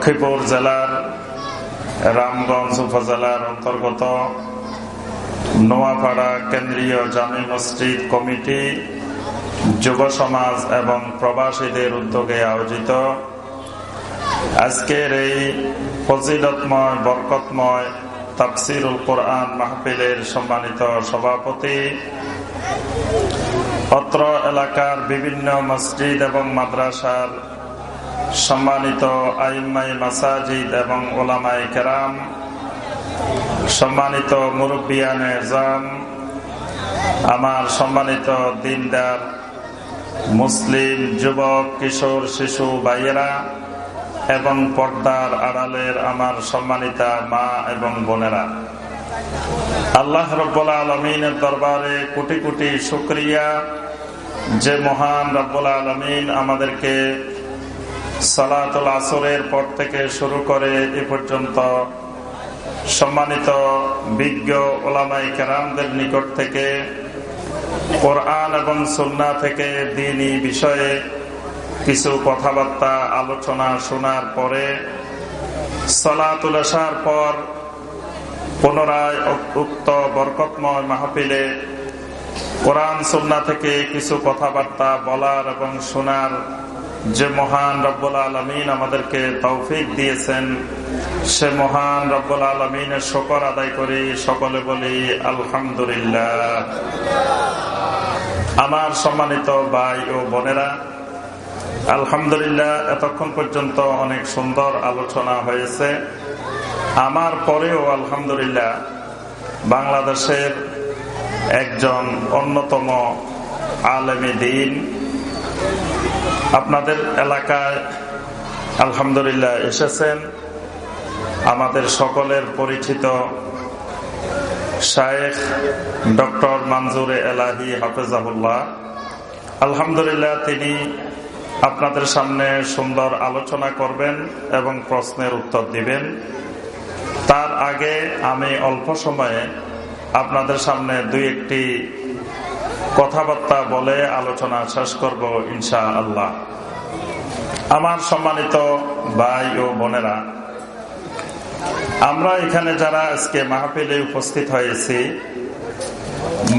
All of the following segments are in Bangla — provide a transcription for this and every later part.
লক্ষ্মীপুর জেলার রামগঞ্জ উপজেলার অন্তর্গত নোয়াপাড়া কেন্দ্রীয় জামি মসজিদ কমিটি যুব সমাজ এবং প্রবাসীদের উদ্যোগে আয়োজিত। আজকের এই ফজিলতময়, বরকতময় তাফসিরুল কোরআন মাহফিলের সম্মানিত সভাপতি, অত্র এলাকার বিভিন্ন মসজিদ এবং মাদ্রাসার সম্মানিত আইমাই মাসাজিদ এবং ওলামাই কেরাম, সম্মানিত মুরব্বিয়ান এজাম আমার সম্মানিত দিনদার মুসলিম যুবক, কিশোর, শিশু, ভাইয়েরা এবং পর্দার আড়ালের আমার সম্মানিতা মা এবং বোনেরা। আল্লাহ রব্বুল্লা আলমিনের দরবারে কোটি কোটি শুক্রিয়া। যে মহান রব্বুল্লা আলমিন আমাদেরকে সালাতুল আসরের পর থেকে শুরু করে এ পর্যন্ত সম্মানিত বিজ্ঞ ওলামাই কেরামদের নিকট থেকে কোরআন এবং সুন্না থেকে দিনই বিষয়ে কিছু কথাবার্তা, আলোচনা শোনার পরে সলাতুল আসার পর পুনরায় উক্ত বরকতময় মাহফিলে কোরআন সুন্না থেকে কিছু কথাবার্তা বলার এবং শোনার যে মহান রব্বুল আলমিন আমাদেরকে তৌফিক দিয়েছেন, সে মহান রব্বুল আলমিনের শকর আদায় করি, সকলে বলি আলহামদুলিল্লাহ। আমার সম্মানিত ভাই ও বোনেরা, আলহামদুলিল্লাহ, এতক্ষণ পর্যন্ত অনেক সুন্দর আলোচনা হয়েছে। আমার পরেও আলহামদুলিল্লাহ, বাংলাদেশের একজন অন্যতম আলেমী দিন আপনাদের এলাকায় আলহামদুলিল্লাহ এসেছেন। আমাদের সকলের পরিচিত শায়েখ ডক্টর মানজুরে এলাহি হাফেজাহুল্লাহ। আলহামদুলিল্লাহ তিনি আপনাদের সামনে সুন্দর আলোচনা করবেন এবং প্রশ্নের উত্তর দিবেন। তার আগে আমি অল্প সময়ে আপনাদের সামনে দুই একটি কথাবার্তা বলে আলোচনা শেষ করব ইনশা আল্লাহ আমার সম্মানিত ভাই ও বোনেরা, আমরা এখানে যারা আজকে মাহফিলে উপস্থিত হয়েছি,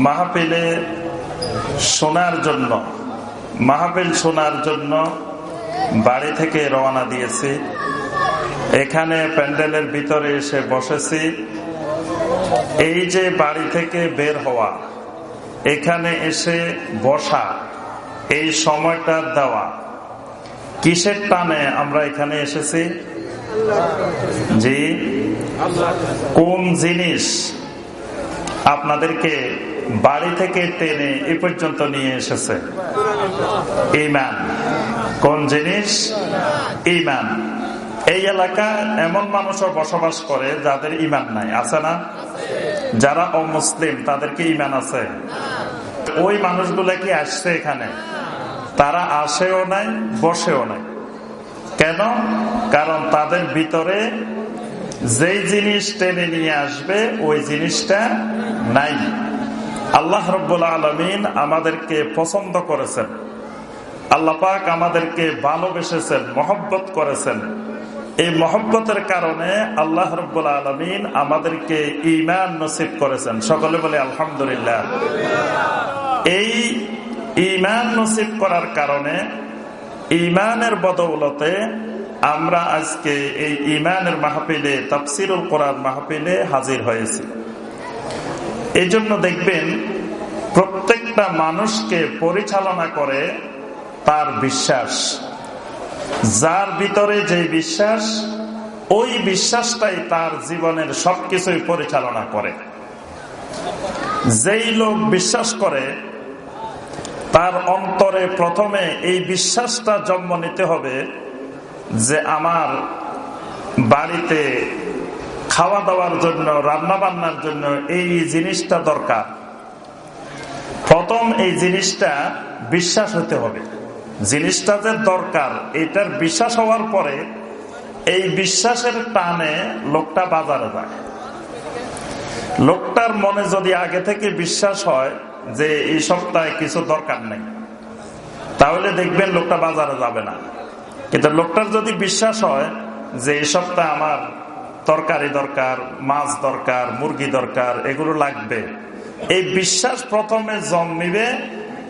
মাহফিলে শোনার জন্য, মাহফিল শোনার জন্য বাড়ি থেকে রওনা দিয়েছি। এখানে প্যান্ডেলের ভিতরে এসে বসেছি। এই যে বাড়ি থেকে বের হওয়া এখানে এসে বসা, এই সময়টা দেওয়া। কিসের টানে আমরা এখানে এসেছি? জি, কোন জিনিস আপনাদেরকে বাড়ি থেকে টেনে এ পর্যন্ত নিয়ে এসেছে? ইমান। কোন জিনিস? ইমান। এই এলাকা এমন মানুষও বসবাস করে যাদের ইমান নাই, আছে না? যারা অমুসলিম, তাদেরকে ইমান আছে। ওই মানুষগুলো কি আসছে এখানে? তারা আসেও নাই, বসেও নাই। কেন? কারণ তাদের ভিতরে যেই জিনিস টেনে নিয়ে আসবে, ওই জিনিসটা নাই। আল্লাহ রব্বুল আলমিন আমাদেরকে পছন্দ করেছেন। আল্লাপাক আমাদেরকে ভালোবেসেছেন, মহব্বত করেছেন। এই মহব্বতের কারণে আল্লাহ রব্বুল আলমিন আমাদেরকে ইমান নসিব করেছেন। সকলে বলে আলহামদুলিল্লাহ। এই ইমান নসিব করার কারণে ইমানের বদৌলতে আমরা আজকে এই ইমানের মাহফিলে, তাফসিরুল কোরআন মাহফিলে হাজির হয়েছি। এই জন্য দেখবেন, প্রত্যেকটা মানুষকে পরিচালনা করে তার বিশ্বাস। যার ভিতরে যে বিশ্বাস, ওই বিশ্বাসটাই তার জীবনের সবকিছুই পরিচালনা করে। যেই লোক বিশ্বাস করে, তার অন্তরে প্রথমে এই বিশ্বাসটা জন্ম নিতে হবে যে আমার বাড়িতে খাওয়া দাওয়ার জন্য রান্না বান্নার জন্য এই জিনিসটা দরকার। প্রথম এই জিনিসটা বিশ্বাস হতে হবে। জিনিসটা যে দরকার, এটার বিশ্বাস হওয়ার পরে এই বিশ্বাসের টানে লোকটা বাজারে যায়। লোকটার মনে যদি আগে থেকে বিশ্বাস হয় যে এই সপ্তাহে কিছু দরকার নেই, তাহলে দেখবেন লোকটা বাজারে যাবে না। কিন্তু লোকটার যদি বিশ্বাস হয় যে এই সপ্তাহ আমার তরকারি দরকার, মাছ দরকার, মুরগি দরকার, এগুলো লাগবে, এই বিশ্বাস প্রথমে জন্মিবে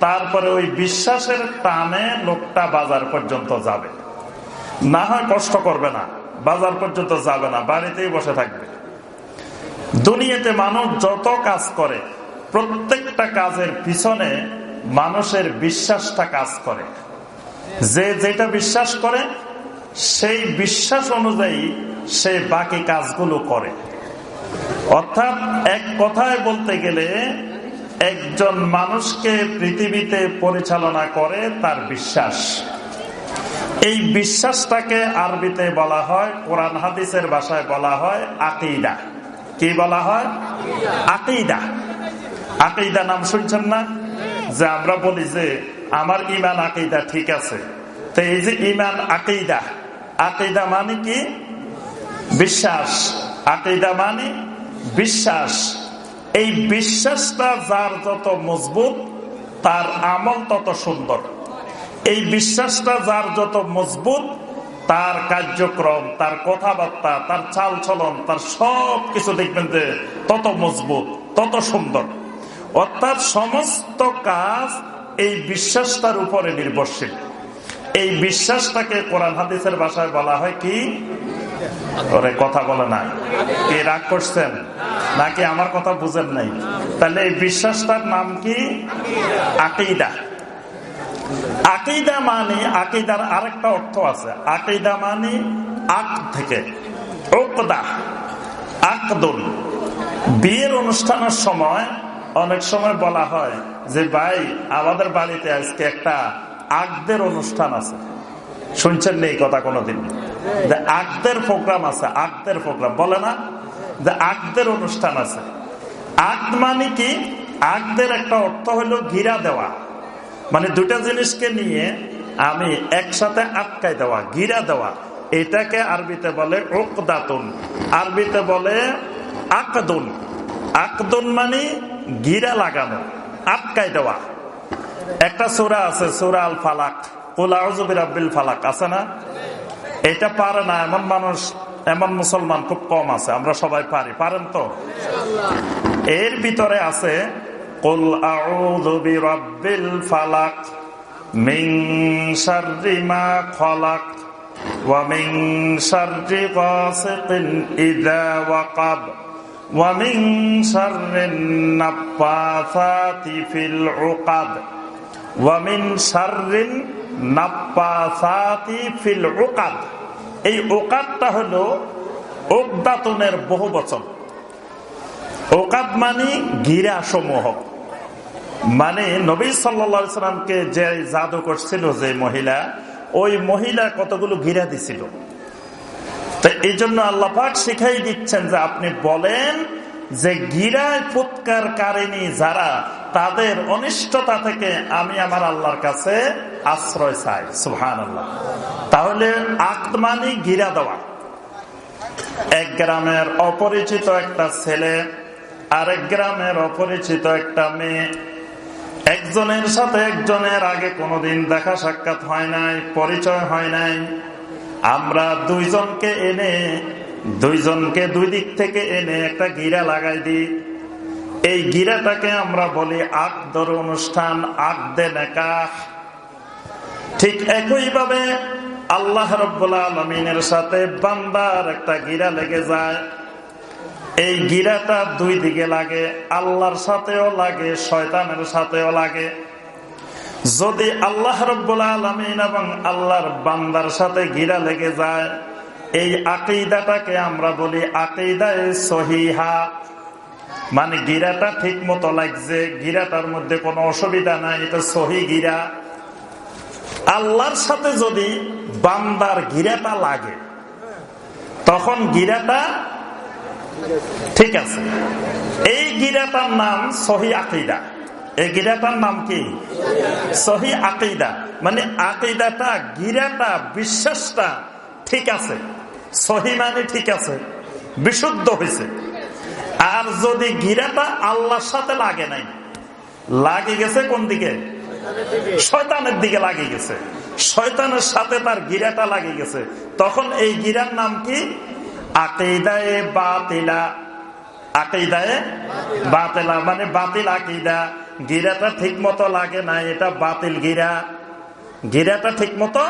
তারপরে ওই বিশ্বাসের টানে লোকটা বাজার পর্যন্ত যাবে। না হয় কষ্ট করবে না, বাজার পর্যন্ত যাবে না, বাড়িতেই বসে থাকবে। দুনিয়াতে মানুষ যত কাজ করে, প্রত্যেকটা কাজের পিছনে মানুষের বিশ্বাসটা কাজ করে। যে যেটা বিশ্বাস করে, সেই বিশ্বাস অনুযায়ী সে বাকি কাজগুলো করে। অর্থাৎ এক কথায় বলতে গেলে একজন মানুষকে পৃথিবীতে পরিচালনা করে তার বিশ্বাস। এই বিশ্বাসটাকে আরবিতে বলা হয়, কোরআন হাদিসের ভাষায় বলা হয় আকিদা। কি বলা হয়? আকিদা। আকিদা নাম শুনছেন না? যে আমরা বলি যে, আমার ইমান আকিদা ঠিক আছে। তো এই যে ইমান আকিদা আকিদা মানে কি? বিশ্বাস। আকিদা মানে বিশ্বাস। এই বিশ্বাসটা যার যত মজবুত, তার আমল তত সুন্দর। এই বিশ্বাসটা যার যত মজবুত, তার কার্যক্রম, তার কথাবার্তা, তার চাল চলন তার সব কিছু দেখবেন যে তত মজবুত, তত সুন্দর। অর্থাৎ সমস্ত কাজ এই বিশ্বাসটার উপরে নির্ভরশীল। এই বিশ্বাসটাকে কোরআন হাদিসের ভাষায় বলা হয় কি? ওরে কথা বলে না। কে রাগ করছেন? নাকি আমার কথা বুঝেন নাই? তাহলে এই বিশ্বাসটার নাম কি? আকিদা। আকিদা মানে আকিদার আরেকটা অর্থ আছে। আকিদা মানে আক থেকে। ওকদা আকদুল বিয়ের অনুষ্ঠানের সময় অনেক সময় বলা হয় যে, ভাই, আমাদের বাড়িতে আজকে একটা আগদের অনুষ্ঠান আছে। শুনছেন এই কথা কোনোদিন? যে আগদের প্রোগ্রাম আছে আগদের প্রোগ্রাম বলে না যে আগদের অনুষ্ঠান আছে। আগ মানে কি? আগদের একটা অর্থ হলো ঘিরা দেওয়া। মানে দুটা জিনিসকে নিয়ে আমি একসাথে আটকাই দেওয়া, ঘিরা দেওয়া। এটাকে আরবিতে বলে ওকদাতুন আরবিতে বলে আকদুন। আকদুন মানে ঘিরা লাগানো, আটকাই দেওয়া। একটা সুরা আছে, সুরা আল ফালাক আব্বিল ফালাক, আছে না? এটা পারে না এমন মানুষ এমন মুসলমান খুব কম আছে আমরা সবাই পারি। পারেন তো? এর ভিতরে আছে কুল আউযু বিরাব্বিল ফালাক মিন শাররি মা খলাক ওয়া মিন শাররি গাসিকিন ইযা ওয়াকাব ওয়া মিন শাররিন নাফাসাতি ফিল উকাদ ওয়া মিন শাররিন নাফাসাতি ফিল উকাদ এই ওকাদটা হলো ওকদাতনের বহু বচন। ওকাদ মানে গিরা সমূহ মানে নবী সাল্লামকে যে জাদু করছিল যে মহিলা, ওই মহিলা কতগুলো গিরা দিছিল। এই জন্য আল্লাপাক শিখাই দিচ্ছেন যে আপনি বলেন যে গিরায় ফুৎকার কারিনী যারা তাদের অনিষ্টতা থেকে আমি আমার আল্লাহর কাছে আশ্রয় চাই সুহান আল্লাহ তাহলে আত্মানি গিরা দেওয়া। এক গ্রামের অপরিচিত একটা ছেলে, আরেক গ্রামের অপরিচিত একটা মেয়ে, একজনের সাথে একজনের আগে কোনোদিন দেখা সাক্ষাৎ হয় নাই, পরিচয় হয় নাই। আমরা দুইজনকে এনে, দুইজনকে দুই দিক থেকে এনে একটা গিরা লাগাই দিই। এই গিরাটাকে আমরা বলি আকদর অনুষ্ঠান আকদে নেকা ঠিক একইভাবে আল্লাহ রব্বুল্লা আলমিনের সাথে বান্দার একটা গিরা লেগে যায়। এই গিরাটা দুই দিকে লাগে, আল্লাহর সাথেও লাগে, শয়তানের সাথেও লাগে। যদি আল্লাহ রব্বুল আলমিন এবং আল্লাহর বান্দার সাথে গিরা লেগে যায়, এই আকিদাটাকে আমরা বলি আকিদায় সহিহা। মানে গিরাটা ঠিক মতো লাগছে, গিরাটার মধ্যে কোনো অসুবিধা নাই, এটা সহি গিরা। আল্লাহর সাথে যদি বান্দার গিরাটা লাগে, তখন গিরাটা ঠিক আছে। এই গিরাটার নাম সহি আকিদা। এই গিরাটার নাম কি? সহি আকিদা। মানে আকিদাটা, গিরাটা, বিশ্বাসটা ঠিক আছে। সহি মানে ঠিক আছে, বিশুদ্ধ হয়েছে আর যদি গিরাটা আল্লাহর সাথে লাগে নাই, লাগে গেছে কোন দিকে? শয়তানের দিকে লাগে গেছে। শয়তানের সাথে তার গিরাটা লাগে গেছে। তখন এই গিরার নাম কি? আকেদায়ে বাতিলা। আকেদায়ে বাতিলা মানে বাতিল আকিদা। গিরাটা ঠিক মতো লাগে না এটা বাতিল গিরা। গিরাটা ঠিক মতো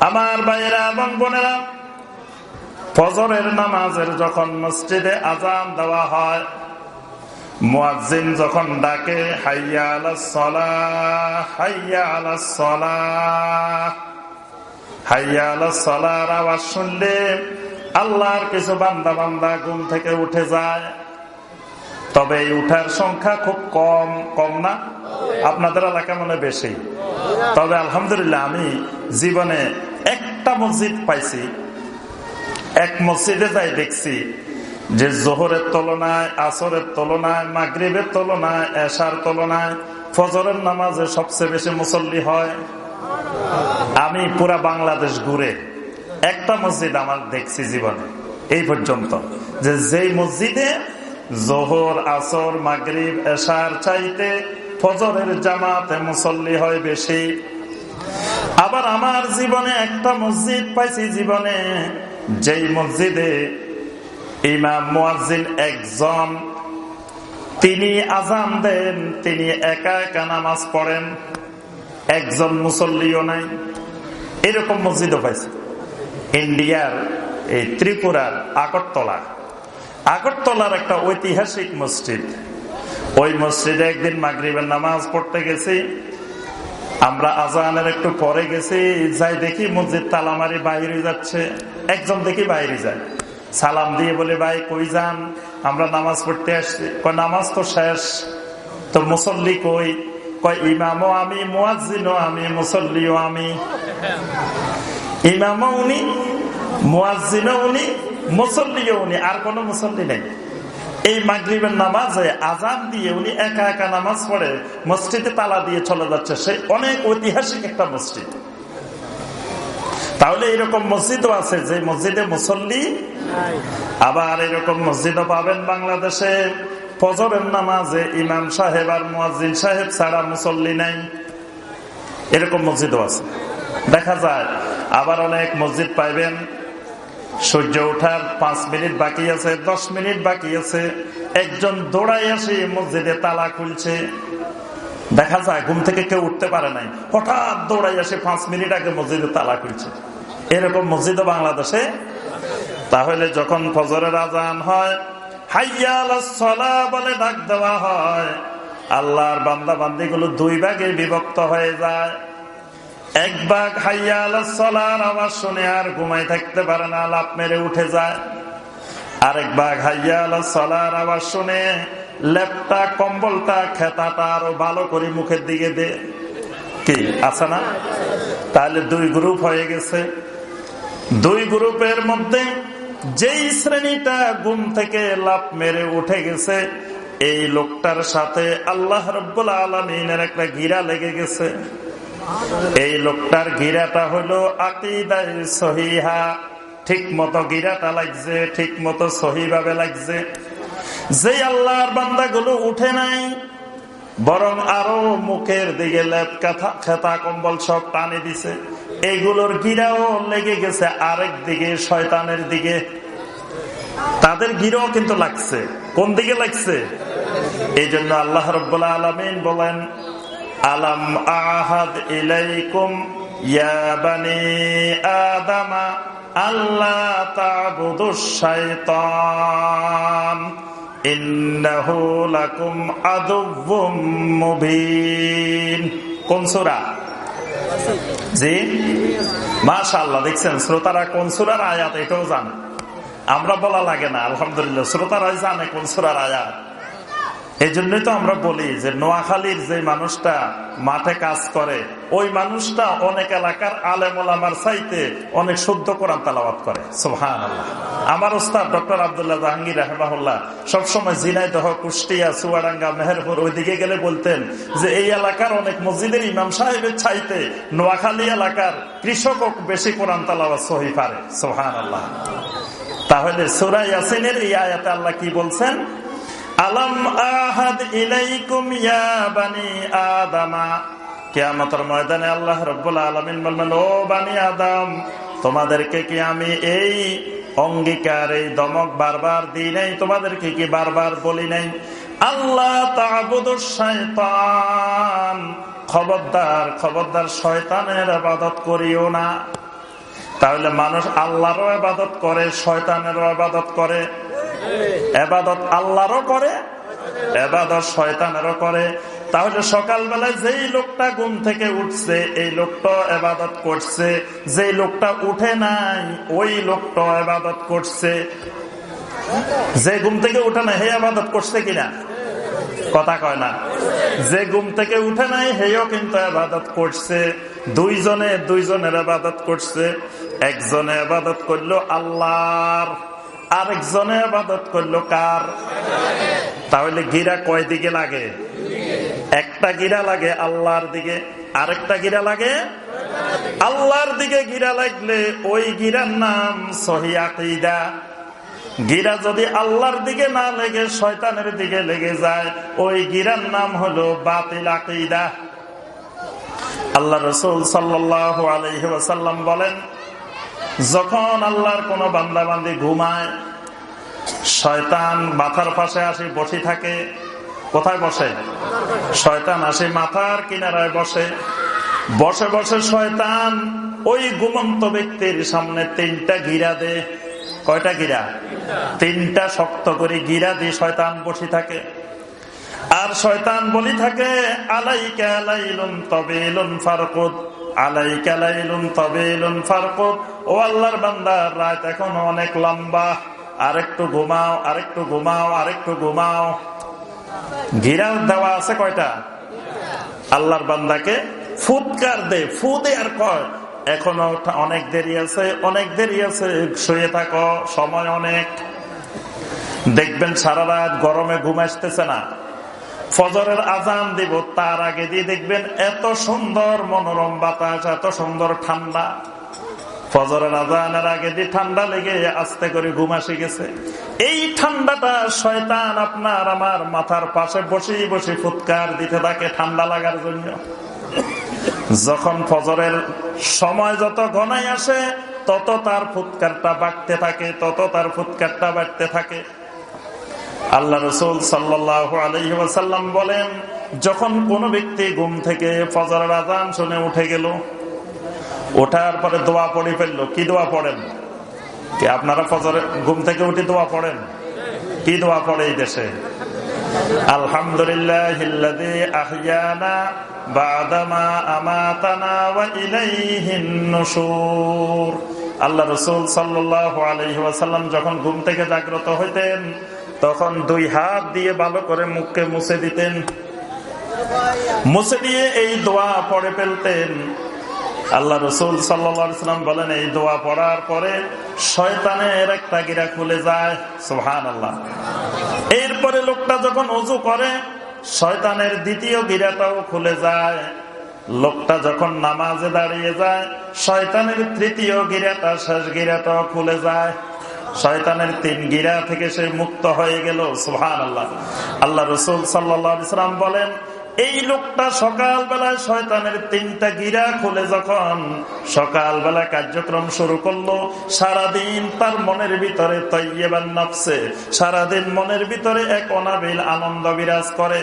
আমার ভাইয়েরা এবং বোনেরা ফজরের নামাজের যখন মসজিদে আজান দেওয়া হয়, মুয়াজ্জিন যখন ডাকে, হাইয়া আলা সলা হাইয়া আলা সলা হাইয়া আলা সলার আওয়াজ শুনলে আল্লাহর কিছু বান্দা বান্দা ঘুম থেকে উঠে যায়। তবে এই উঠার সংখ্যা খুব কম কম না? আপনাদের এলাকা মনে বেশি। তবে আলহামদুলিল্লাহ আমি জীবনে একটা মসজিদ পাইছি। এক মসজিদে যাই দেখছি যে জোহরের তুলনায়, আসরের তুলনায়, মাগরীবের তুলনায়, এশার তুলনায় ফজরের নামাজে সবচেয়ে বেশি মুসল্লি হয়। আমি পুরা বাংলাদেশ ঘুরে একটা মসজিদ আমার দেখছি জীবনে, এই পর্যন্ত যে যেই মসজিদে জোহর, আসর, মাগরীব, এশার চাইতে ফজরের জামাতে মুসল্লি হয় বেশি। আবার আমার জীবনে একটা মসজিদ পাইছি জীবনে যেই মসজিদে ইমাম মুয়াজ্জিন একজন, তিনি আজান দেন, তিনি একা একা নামাজ পড়েন, একজন মুসল্লিও নাই। এরকম মসজিদও পাইছে। ইন্ডিয়ার এই ত্রিপুরার আগরতলা। আগরতলার একটা ঐতিহাসিক মসজিদ। ওই মসজিদে একদিন মাগরিবের নামাজ পড়তে গেছি। আমরা আজানের একটু পরে গেছি, যাই দেখি মসজিদ তালামারি বাইরে যাচ্ছে। একজন দেখি বাইরে যায়। সালাম দিয়ে বলে, ভাই, কই যান? আমরা নামাজ পড়তে আসছি। কয়, নামাজ তো শেষ। তো মুসল্লি কই? কয়, ইমামও আমি মুয়াজিনও আমি, মুসল্লিও আমি। ইমামও উনি মুয়াজিনও উনি, মুসল্লিও উনি। আর কোন মুসল্লি নেই। এই মাগরীবের নামাজে আজান দিয়ে উনি একা একা নামাজ পড়ে মসজিদে তালা দিয়ে চলে যাচ্ছে। সে অনেক ঐতিহাসিক একটা মসজিদ। তাহলে এরকম মসজিদও আছে যে মসজিদে মুসল্লি আবার এরকম মসজিদও পাবেন বাংলাদেশে। ফজরের নামাজে ইমাম সাহেব আর মুয়াজিন সাহেব ছাড়া মুসল্লি নাই। এরকম মসজিদও আছে। দেখা যায় আবার অনেক মসজিদ পাইবেন। সূর্য ওঠার পাঁচ মিনিট বাকি আছে, দশ মিনিট বাকি আছে। একজন দৌড়াই আসে মসজিদে তালা খুলছে। দেখা যায় ঘুম থেকে কেউ উঠতে পারে নাই। হঠাৎ দৌড়াই আসে পাঁচ মিনিট আগে মসজিদে তালা খুলছে। এরকম মসজিদও বাংলাদেশে। তাহলে যখন ফজরের আজান হয়, হাইয়াল বলে ডাক দেওয়া হয়। আল্লাহর বান্দা বান্দি গুলো দুই ভাগে বিভক্ত হয়ে যায়। এক ভাগ হাইয়াল সলার আওয়াজ শুনে আর ঘুমাই থাকতে পারে না লাভ মেরে উঠে যায়। আরেক ভাগ হাইয়াল সলার আওয়াজ শুনে, লেপটা, কম্বলটা, খেতাটা আরও ভালো করে মুখের দিকে দে। কি, আছে না? তাহলে দুই গ্রুপ হয়ে গেছে। দুই গ্রুপের মধ্যে যেই শ্রেণীটা ঘুম থেকে লাভ মেরে উঠে গেছে, এই লোকটার সাথে আল্লাহ রব্বুল আলমিনের একটা গিরা লেগে গেছে। এই লোকটার গিরাটা হলো আকিদাই সহিহা। ঠিক মতো গিরাটা লাগছে, ঠিক মতো সহি ভাবে লাগছে। যে আল্লাহর বান্দা গুলো উঠে নাই, বরং আরও মুখের দিকে খেতা কম্বল সব টানে দিছে। এগুলোর গিরাও লেগে গেছে আরেক দিকে, শয়তানের দিকে। তাদের গিরাও কিন্তু লাগছে। কোন দিকে লাগছে? এই জন্য আল্লাহ রব্বুল্লাহ আলমিন বলেন আলম আহাদ ইলাইকুম ইয়াবানি আদামা আল্লাহ তাবুদুস শাইতান, ইন্নাহু লাকুম আদুব্বুম মুবিন। কোন সূরা? জি? মাশাআল্লাহ, দেখছেন, শ্রোতারা কোন সূরার আয়াত এটাও জানে। আমরা বলা লাগে না, আলহামদুলিল্লাহ, শ্রোতারাই জানে কোন সূরার আয়াত। এই জন্যই তো আমরা বলি যে নোয়াখালীর যে মানুষটা মাঠে কাজ করে, ওই মানুষটা অনেক এলাকার আলেমার চাইতে অনেক শুদ্ধ কোরআন তালাবাদ করে। সোহান আমার ওস্তাদ ডক্টর আবদুল্লাহ জাহাঙ্গীর রহমাহুল্লাহ সবসময় জিনাইদহ কুষ্টিয়া, চুয়াডাঙ্গা, মেহেরপুর ওইদিকে গেলে বলতেন যে এই এলাকার অনেক মসজিদের ইমাম সাহেবের চাইতে নোয়াখালী এলাকার কৃষক বেশি কোরআন তালাবাদ সহি পারে। সোহান আল্লাহ তাহলে সুরাই আসিনের এই আয়াতে আল্লাহ কি বলছেন? আলম আহাদ ইলাইকুম ইয়া বানি আদামা। কেয়ামতের ময়দানে আল্লাহ রব্বুল আলমিন বলবেন, ও বানি আদম, তোমাদেরকে কি আমি এই অঙ্গীকার, এই দমক বারবার দিই নাই? তোমাদেরকে কি বারবার বলি নাই? আল্লাহ শয়তান খবরদার খবরদার শয়তানের আবাদত করিও না। তাহলে মানুষ আল্লাহরও আবাদত করে, শয়তানেরও আবাদত করে। এবাদত আল্লাহরও করে, এবাদত শয়তানেরও করে। তাহলে সকালবেলায় যেই লোকটা ঘুম থেকে উঠছে, এই লোকটা এবাদত করছে। যেই লোকটা উঠে নাই, ওই লোকটা এবাদত করছে। যে ঘুম থেকে উঠে না হে আবাদত করছে কিনা? কথা কয় না। যে ঘুম থেকে উঠে নাই হেও কিন্তু আবাদত করছে। দুইজনে দুইজনের আবাদত করছে। একজনে আবাদত করল আল্লাহর, আরেকজনে আবাদত করল কার? তাহলে গিরা কয় দিকে লাগে? একটা গিরা লাগে আল্লাহর দিকে, আরেকটা গিরা লাগে আল্লাহর দিকে। গিরা লাগলে ওই গিরার নাম সহিদা গিরা যদি আল্লাহর দিকে না লেগে, শয়তানের দিকে লেগে যায়, ওই গিরার নাম হলো বাতিল আকিদা। আল্লাহ রসুল সাল্লাহ আলহ্লাম বলেন, যখন আল্লাহর কোন বান্দা বান্দি ঘুমায়, শয়তান মাথার পাশে আসি, বসে থাকে। কোথায় বসে? শয়তান আসে মাথার কিনারায় বসে। বসে বসে শয়তান ওই ঘুমন্ত ব্যক্তির সামনে তিনটা গিরা দে কয়টা গিরা? তিনটা শক্ত করে গিরা দিয়ে শয়তান বসে থাকে। আর শয়তান বলি থাকে, আলাইকা আলাইলুন তবে এলুন ফারকুদ। আলাইকা আলাইলুন তবে এলুন ফারকুদ। ও আল্লাহর বান্দা, রাত এখন অনেক লম্বা। আরেকটু ঘুমাও আরেকটু ঘুমাও আরেকটু ঘুমাও। গিরা দেওয়া আছে কয়টা? আল্লাহর বান্দাকে ফুৎকার দে ফু দে আর কয়? এখনও অনেক দেরি আছে, অনেক দেরি আছে, শুয়ে থাকো, সময় অনেক। দেখবেন সারা রাত গরমে ঘুম আসতেছে না। ফজরের আজান দিব, তার আগে দিয়ে দেখবেন এত সুন্দর মনোরম বাতাস, এত সুন্দর ঠান্ডা। ফজরের আজানের আগে দিয়ে ঠান্ডা লেগে আস্তে করে ঘুম আসে গেছে। এই ঠান্ডাটা শয়তান আপনার আমার মাথার পাশে বসে বসে ফুৎকার দিতে থাকে ঠান্ডা লাগার জন্য। যখন ফজরের সময় যত ঘনাই আসে, তত তার ফুৎকারটা বাড়তে থাকে, তত তার ফুৎকারটা বাড়তে থাকে। আল্লাহ রসুল সাল্লাহ আলহিম বলেন, যখন কোন ব্যক্তি ঘুম থেকে ফজরের আজান শুনে উঠে গেল, ওঠার পরে দোয়া পড়ে ফেলল, কি দোয়া পড়েন? আপনারা ফজরে ঘুম থেকে উঠে দোয়া পড়েন? কি দোয়া পড়ে এই দেশে? নুশুর। আল্লাহ রসুল যখন ঘুম থেকে জাগ্রত হইতেন, তখন দুই হাত দিয়ে ভালো করে মুখকে মুছে দিতেন। মুছে দিয়ে এই দোয়া পড়ে ফেলতেন। আল্লাহ রসুল সাল্লাম বলেন, এই দোয়া পড়ার পরে শয়তানের একটা গিরা খুলে যায়। সোহান আল্লাহ এরপরে লোকটা যখন অজু করে, শয়তানের দ্বিতীয় গিরাটাও খুলে যায়। লোকটা যখন নামাজে দাঁড়িয়ে যায়, শয়তানের তৃতীয় গিরাটা শেষ গিরাটাও খুলে যায়। শয়তানের তিন গিরা থেকে সে মুক্ত হয়ে গেল। সুহান আল্লাহ আল্লাহ রসুল সাল্লাম বলেন এই লোকটা সকাল বেলায় শয়তানের তিনটা গিরা খুলে যখন সকাল বেলা কার্যক্রম শুরু করল, সারাদিন তার মনের ভিতরে তৈবান নফসে, সারাদিন মনের ভিতরে এক অনাবিল আনন্দ বিরাজ করে।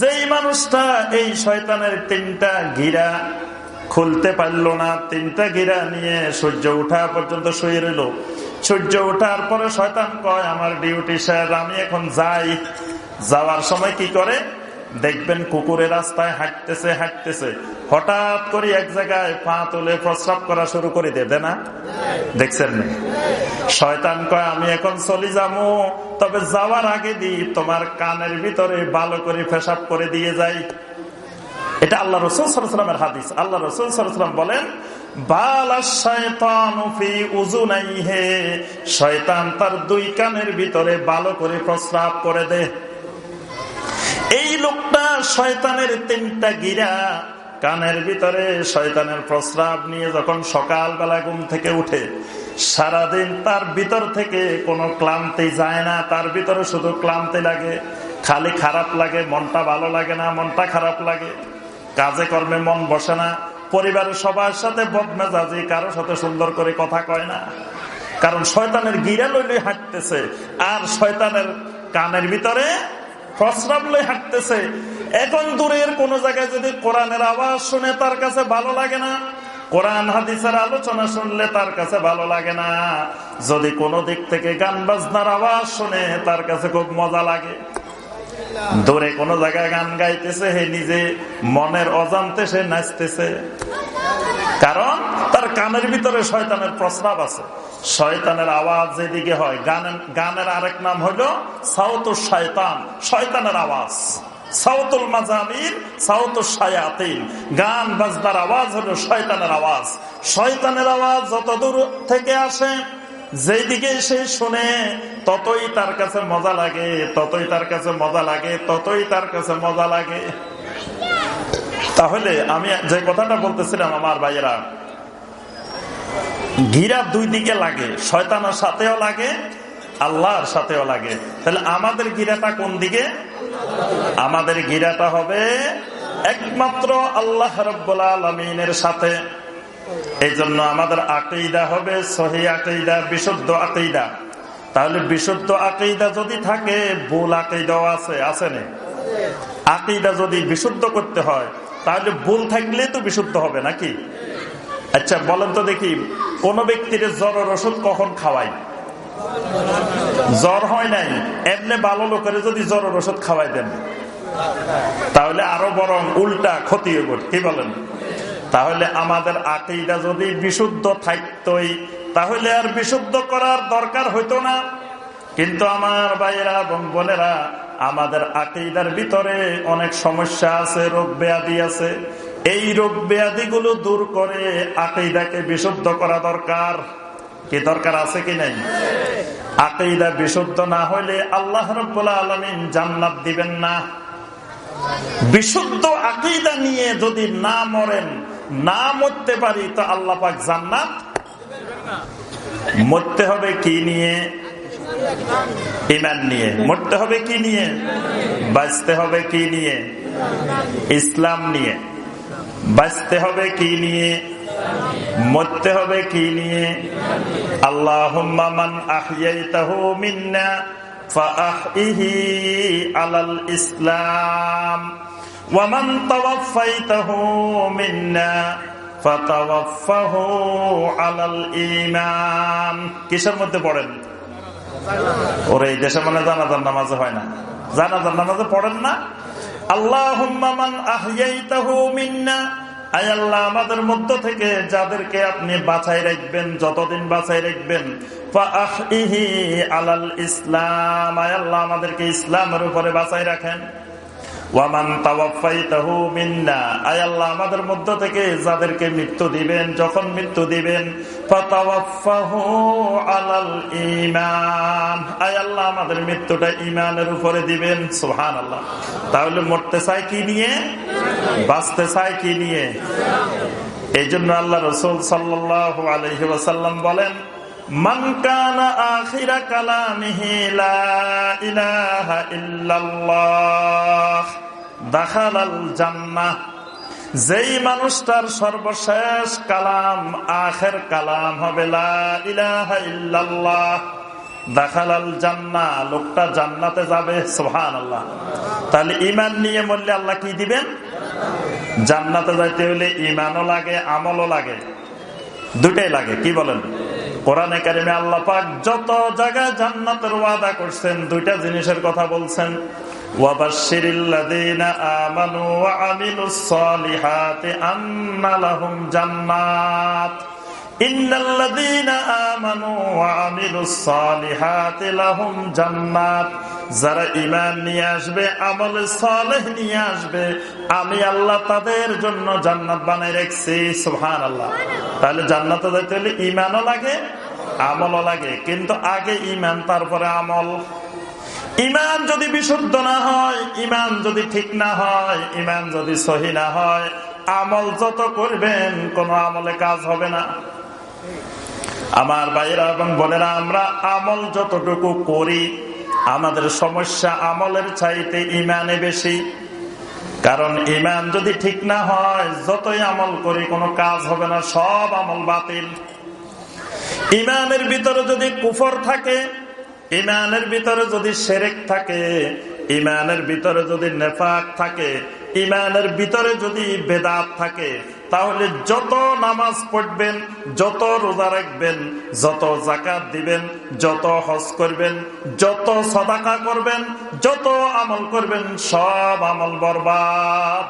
যেই মানুষটা এই শয়তানের তিনটা গিরা খুলতে পারল না, তিনটা গিরা নিয়ে সূর্য উঠা পর্যন্ত শুয়ে রইল। সূর্য ওঠার পরে শয়তান কয়, আমার ডিউটি স্যার, আমি এখন যাই। যাওয়ার সময় কি করে? দেখবেন কুকুরের রাস্তায় হাঁটতেছে হাঁটতেছে। হঠাৎ করে এক জায়গায় পা তুলে প্রস্রাব করা শুরু করে দেবে না? দেখছেন না? শয়তান কয়, আমি এখন চলি যাব, তবে যাওয়ার আগে দিই, তোমার কানের ভিতরে ভালো করে ফেসাব করে দিয়ে যাই। এটা আল্লাহ রসুল সালামের হাদিস। আল্লাহ রসুল সালাম বলেন শয়তান তার দুই কানের ভিতরে ভালো করে প্রস্রাব করে দে এই লোকটা শয়তানের তিনটা গিরা। কানের ভিতরে শয়তানের প্রস্রাব নিয়ে যখন সকাল বেলা ঘুম থেকে উঠে, সারাদিন তার ভিতর থেকে কোনো ক্লান্তি যায় না, তার ভিতরে শুধু ক্লান্তি লাগে, খালি খারাপ লাগে, মনটা ভালো লাগে না, মনটা খারাপ লাগে। কাজে কর্মে মন বসে না, পরিবারের সবার সাথে বদমেজাজি কারোর সাথে সুন্দর করে কথা কয় না। কারণ শয়তানের গিরা লইলে হাঁটতেছে, আর শয়তানের কানের ভিতরে প্রস্রাব হাঁটতেছে। এখন দূরের কোন জায়গায় যদি কোরআনের আওয়াজ শুনে তার কাছে ভালো লাগে না, কোরআন, হাদিসের আলোচনা শুনলে তার কাছে ভালো লাগে না। যদি কোনো দিক থেকে গান বাজনার আওয়াজ শুনে তার কাছে খুব মজা লাগে। দূরে কোন জায়গায় গান গাইতেছে, হে নিজে মনের অজান্তে সে নাচতেছে। কারণ তার কানের ভিতরে শয়তানের প্রস্রাব আছে। শয়তানের আওয়াজ যেদিকে হয়, গানের গানের আরেক নাম হলো সাউত শয়তান, শয়তানের আওয়াজ। আওয়াজ হলো শয়তানের আওয়াজ। শয়তানের আওয়াজ যত দূর থেকে আসে যেদিকে সে শুনে, ততই তার কাছে মজা লাগে, ততই তার কাছে মজা লাগে, ততই তার কাছে মজা লাগে। তাহলে আমি যে কথাটা বলতেছিলাম আমার ভাইয়েরা, গিরা দুই দিকে লাগে, শয়তানের সাথেও লাগে, আল্লাহর সাথেও লাগে। তাহলে আমাদের গিরাটা কোন দিকে? আমাদের গিরাটা হবে একমাত্র আল্লাহ রব্বুল্লা আলমিনের সাথে। এই জন্য আমাদের আকেইদা হবে সহি আকেইদা বিশুদ্ধ আকেইদা তাহলে বিশুদ্ধ আকেইদা যদি থাকে, ভুল আকেইদাও আছে আছে না? আকেইদা যদি বিশুদ্ধ করতে হয়, তাহলে ভুল থাকলে তো বিশুদ্ধ হবে নাকি? আচ্ছা বলেন তো দেখি, কোন ব্যক্তির জ্বর ওষুধ কখন খাওয়াই জ্বর হয় নাই, এমনি ভালো লোকের যদি জ্বর ওষুধ খাওয়াই দেন। তাহলে আরও বরং উল্টা ক্ষতি হইব, কি বলেন? তাহলে আমাদের আকেইটা যদি বিশুদ্ধ থাকতই, তাহলে আর বিশুদ্ধ করার দরকার হইতো না। কিন্তু আমার ভাইয়েরা, এবং বোনেরা, আমাদের আকেইদার ভিতরে অনেক সমস্যা আছে, রোগ ব্যাধি আছে। এই রোগ ব্যাধি গুলো দূর করে আকেইদাকে বিশুদ্ধ করা দরকার। কি দরকার আছে কি নাই? আকেইদা বিশুদ্ধ না হইলে আল্লাহ রব্বুল্লাহ আলমিন জান্নাত দিবেন না। বিশুদ্ধ আকিদা নিয়ে যদি না মরেন না মরতে পারি তো আল্লাহ পাক জান্নাত? মরতে হবে কি নিয়ে? ইমান নিয়ে। মরতে হবে কি নিয়ে? বাঁচতে হবে কি নিয়ে? ইসলাম নিয়ে। বাঁচতে হবে কি নিয়ে? মরতে হবে কি নিয়ে? আল্লাহ মান মিন্না ইসলাম। ومن توفيته منا فتوفه على الإيمان কিসের মধ্যে পড়েন ওরে এই দেশে মানে জানাজার নামাজে হয় না জানাজার নামাজে পড়েন না আল্লাহ মান আহিয়াইতাহু মিন্না আয় আল্লাহ আমাদের মধ্য থেকে যাদেরকে আপনি বাছাই রাখবেন যতদিন বাছাই রাখবেন আলাল ইসলাম আয় আল্লাহ আমাদেরকে ইসলামের উপরে বাছাই রাখেন ওয়ামান তাওয়াফাইতাহু মিন্না। আমাদের মধ্য থেকে যাদেরকে মৃত্যু দিবেন, যখন মৃত্যু দিবেন আল্লাহ, আমাদের মৃত্যুটা ঈমানের উপরে দিবেন, সুবহানাল্লাহ। তাহলে মরতে চাই কি নিয়ে? বাঁচতে চাই কি নিয়ে? এই জন্য আল্লাহ রসুল সাল্লাল্লাহু আলাইহি ওয়াসাল্লাম বলেন من দাখাল আল যেই মানুষটার সর্বশেষ কালাম, আখের কালাম হবে দাখালাল জান্না লোকটা জান্নাতে যাবে সোহান আল্লাহ তাহলে ইমান নিয়ে মরলে আল্লাহ কি দিবেন? জান্নাতে যাইতে হলে ইমানও লাগে, আমলও লাগে। দুটাই লাগে, কি বলেন? কোরআনে কারিমে আল্লাহ পাক যত জায়গায় জান্নাতের ওয়াদা করছেন, দুইটা জিনিসের কথা বলছেন। জান্নাত। যারা ইমান নিয়ে আসবে, আমল সালেহ নিয়ে আসবে, আমি আল্লাহ তাদের জন্য জান্নাত বানাই রাখছি সুহান আল্লাহ তাহলে জান্নাতে যাইতে ইমানও লাগে, আমলও লাগে। কিন্তু আগে ইমান তারপরে আমল। ইমান যদি বিশুদ্ধ না হয়, ইমান যদি ঠিক না হয়, ইমান যদি সহি না হয়, আমল যত করবেন, কোন আমলে কাজ হবে না। আমার ভাইয়েরা এবং বোনেরা, আমরা আমল যতটুকু করি, আমাদের সমস্যা আমলের চাইতে ইমানে বেশি। কারণ ইমান যদি ঠিক না হয়, যতই আমল করি, কোনো কাজ হবে না, সব আমল বাতিল। ইমানের ভিতরে যদি কুফর থাকে ইমানের ভিতরে যদি সেরেক থাকে, ইমানের ভিতরে যদি নেফাক থাকে, ইমানের ভিতরে যদি বেদাত থাকে, তাহলে যত নামাজ পড়বেন, যত রোজা রাখবেন, যত জাকাত দিবেন, যত হজ করবেন, যত সদাকা করবেন, যত আমল করবেন, সব আমল বরবাদ।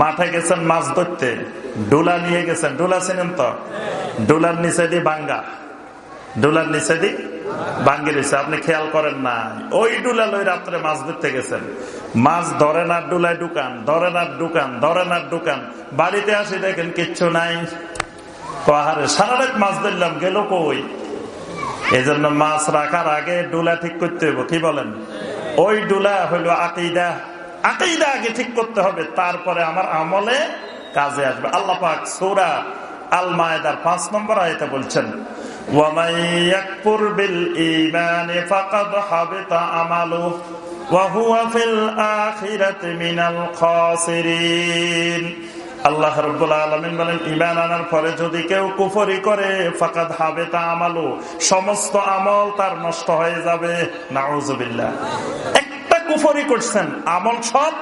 মাঠে গেছেন মাছ ধরতে, ডোলা নিয়ে গেছেন, ডোলা ছিলেন তো? ডোলার নিচে দিয়ে বাঙ্গা, ডোলার নিচে দিয়ে ভাঙ্গি রয়েছে আপনি খেয়াল করেন না ওই ডুলা লই রাত্রে মাছ ধরতে গেছেন। মাছ ধরে না ডুলায় ঢুকান, ধরে না ঢুকান, ধরে না ঢুকান। বাড়িতে আসি দেখেন কিচ্ছু নাই। পাহাড়ে সারা রাত মাছ ধরলাম, গেল কই? এই জন্য মাছ রাখার আগে ডুলা ঠিক করতে হবে কি বলেন? ওই ডুলা হইল আকিদা। আকিদা আগে ঠিক করতে হবে, তারপরে আমার আমলে কাজে আসবে। আল্লাহ পাক সৌরা আল মায়েদার পাঁচ নম্বর আয়তে বলছেন ومن يكفر بالإيمان فقد حبط عمله وهو في الآخرة من الخاسرين আল্লাহ রব্বুল আলমিন বলেন ইমান আনার পরে যদি কেউ কুফরি করে ফাকাদ হাবে তা আমালু সমস্ত আমল তার নষ্ট হয়ে যাবে নাউজুবিল্লাহ একটা কুফরি করছেন আমল সব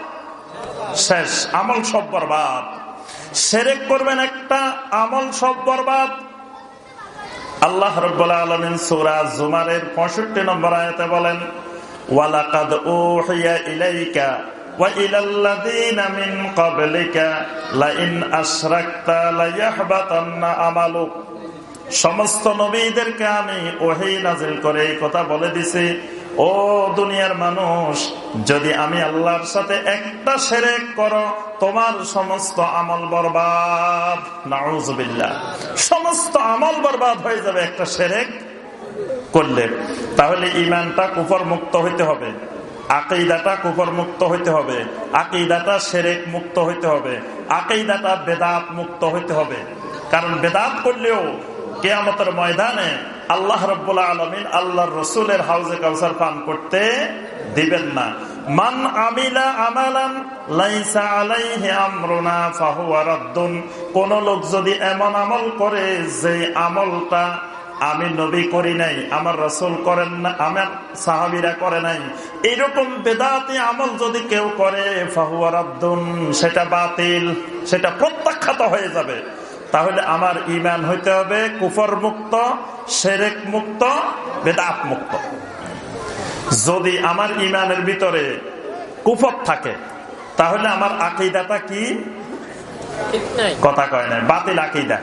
শেষ আমল সব বরবাদ সেরেক করবেন একটা আমল সব বরবাদ আল্লাহ রব্বুল্লাহ আলমিন সুরা জুমারের পঁয়ষট্টি নম্বর আয়তে বলেন ওয়ালাকাদ ওহিয়া ইলাইকা وإلى الذين من قبلك لئن أشركت ليحبطن عملك সমস্ত নবীদেরকে আমি ওহি নাজিল করে এই কথা বলে দিছি ও দুনিয়ার মানুষ, যদি আমি আল্লাহর সাথে একটা সেরেক করো, তোমার সমস্ত আমল বরবাদ। নাউজবিল্লা সমস্ত আমল বরবাদ হয়ে যাবে একটা সেরেক করলে। তাহলে ইমানটা কুফর মুক্ত হইতে হবে। আকেইদাটা কুফর মুক্ত হইতে হবে। আকেইদাটা সেরেক মুক্ত হইতে হবে। আকেইদাটা বেদাত মুক্ত হইতে হবে। কারণ বেদাত করলেও কেয়ামতের ময়দানে আল্লাহ রব্বুল্লা আলমিন আল্লাহ রসুলের হাউজে কাউসার পান করতে দিবেন না। মান আমিলা আমালান লাইসা আলাইহি আমরুনা ফাহুয়া রাদ্দুন। কোন লোক যদি এমন আমল করে যে আমলটা আমি নবী করি নাই, আমার রসুল করেন না, আমার সাহাবিরা করে নাই এইরকম বেদাতি আমল যদি কেউ করে, ফাহুয়া সেটা বাতিল, সেটা প্রত্যাখ্যাত হয়ে যাবে। তাহলে আমার ইমান হইতে হবে কুফর মুক্ত সেরেক মুক্ত, বেদাত মুক্ত। যদি আমার ইমানের ভিতরে কুফর থাকে, তাহলে আমার আকিদাটা কি? কথা কয় নাই, বাতিল আকিদা।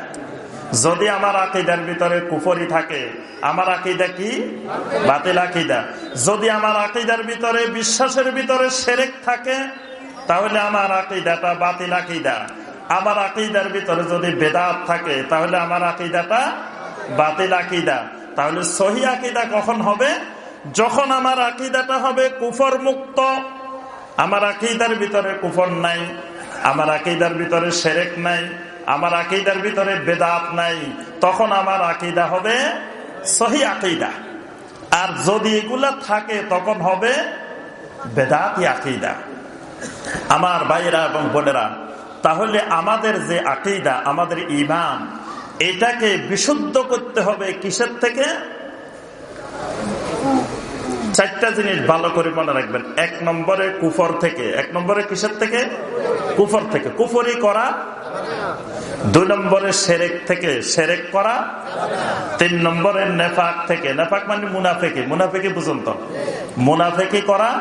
যদি আমার আকিদার ভিতরে কুফরি থাকে, আমার আকিদা কি? বাতিল আকিদা। যদি আমার আকিদার ভিতরে বিশ্বাসের ভিতরে সেরেক থাকে, তাহলে আমার আকিদাটা বাতিল আকিদা। আমার আকিদার ভিতরে যদি বেদাত থাকে, তাহলে আমার আকিদাটা বাতিল আকিদা। তাহলে সহি আকিদা কখন হবে? যখন আমার আকিদাটা হবে কুফর মুক্ত। আমার আকিদার ভিতরে কুফর নাই, আমার আকিদার ভিতরে সেরেক নাই, আমার আকিদার ভিতরে বেদাত নাই, তখন আমার আকিদা হবে সহি আকিদা। আর যদি এগুলা থাকে, তখন হবে বেদাত আকিদা। আমার ভাইয়েরা এবং বোনেরা তাহলে আমাদের যে আকিদা, আমাদের ইমান এটাকে বিশুদ্ধ করতে হবে কিসের থেকে? চারটা জিনিস ভালো করে মনে রাখবেন। এক নম্বরে কুফর থেকে। এক নম্বরে কিসের থেকে? কুফর থেকে। কুফরি করা। দুই নম্বরে সেরেক থেকে। সেরেক করা। তিন নম্বরে নেফাক থেকে। নেফাক মানে মুনাফেকি। মুনাফেকি বুঝুন তো। মুনাফেকি করা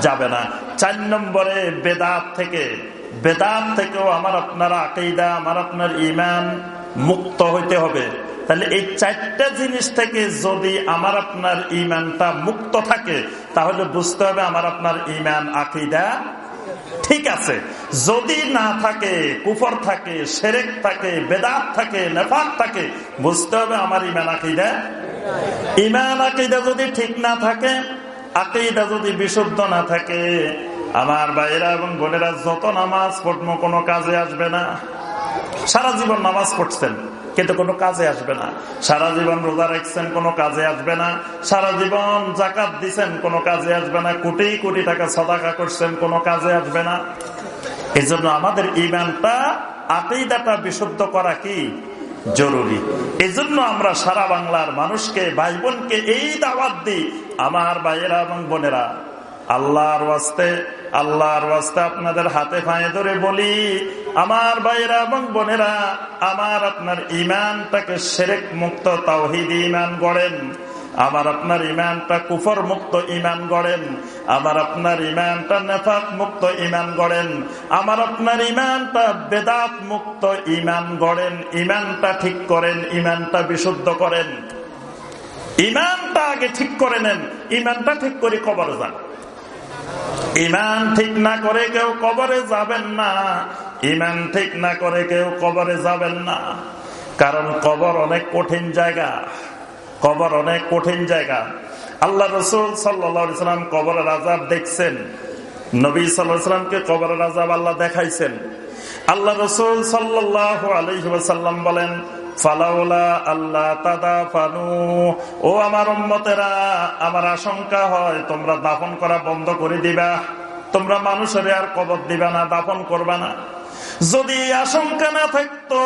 যাবে না। চার নম্বরে বেদাত থেকে। বেদাত থেকেও আমার আপনার আকেইদা আমার আপনার ইমান মুক্ত হইতে হবে। তাহলে এই চারটা জিনিস থেকে যদি আমার আপনার ইমানটা মুক্ত থাকে, তাহলে বুঝতে হবে আমার আপনার ইমান আকিদা ঠিক আছে। যদি না থাকে, কুফর থাকে সেরেক থাকে, বেদাত থাকে, নেফাক থাকে, বুঝতে হবে আমার ইমান আকিদা ইমান আকিদা যদি ঠিক না থাকে, আকিদা যদি বিশুদ্ধ না থাকে আমার ভাইয়েরা এবং বোনেরা, যত নামাজ পড়ব, কোনো কাজে আসবে না। সারা জীবন নামাজ পড়ছেন, কিন্তু কোনো কাজে আসবে না। সারা জীবন রোজা রাখছেন, কোনো কাজে আসবে না। সারা জীবন জাকাত দিচ্ছেন কোনো কাজে আসবে না। কোটি কোটি টাকা সদাকা করছেন, কোনো কাজে আসবে না। এই জন্য আমাদের ইমানটা আকিদাটা বিশুদ্ধ করা কি? জরুরি। এই জন্য আমরা সারা বাংলার মানুষকে ভাই বোনকে এই দাওয়াত দিই। আমার ভাইয়েরা এবং বোনেরা আল্লাহর ওয়াস্তে আল্লাহর ওয়াস্তে আপনাদের হাতে ফাঁয়ে ধরে বলি, আমার ভাইয়েরা এবং বোনেরা, আমার আপনার ইমানটাকে সেরেক মুক্ত তাওহিদ ইমান গড়েন। আমার আপনার ইমানটা কুফর মুক্ত ইমান গড়েন। আমার আপনার ইমানটা নেফাক মুক্ত ইমান গড়েন। আমার আপনার ইমানটা বেদাত মুক্ত ইমান গড়েন। ইমানটা ঠিক করেন ইমানটা বিশুদ্ধ করেন। ইমানটা আগে ঠিক করে নেন ইমানটা ঠিক করে কবর যান। ইমান ঠিক না করে কেউ কবরে যাবেন না। ইমান ঠিক না করে কেউ কবরে যাবেন না। কারণ কবর অনেক কঠিন জায়গা। কবর অনেক কঠিন জায়গা। আল্লাহ রসুল সাল্লাম কবরের আজাব দেখছেন। নবী সাল্লামকে কবরের আজাব আল্লাহ দেখাইছেন। আল্লাহ রসুল সাল্লাহ আলহিসাল্লাম বলেন আমার আশঙ্কা হয় তোমরা দাফন করা বন্ধ করে দিবা। তোমরা মানুষের আর কবর দিবা না, দাফন করবা না। যদি আশঙ্কা না থাকতো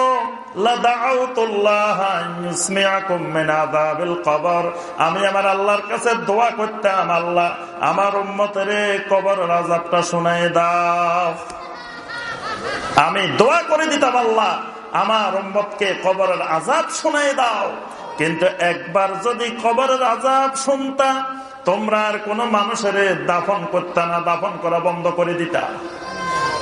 আমি আমার আল্লাহর কাছে দোয়া করতাম, আল্লাহ, আমার উম্মতের কবর রাজাবটা শুনাই দাও। আমি দোয়া করে দিতাম, আল্লাহ আমার উম্মতকে কবরের আজাব শোনাই দাও। কিন্তু একবার যদি কবরের আজাব শুনতা, তোমরা আর কোন মানুষের দাফন করতা না, দাফন করা বন্ধ করে দিতা।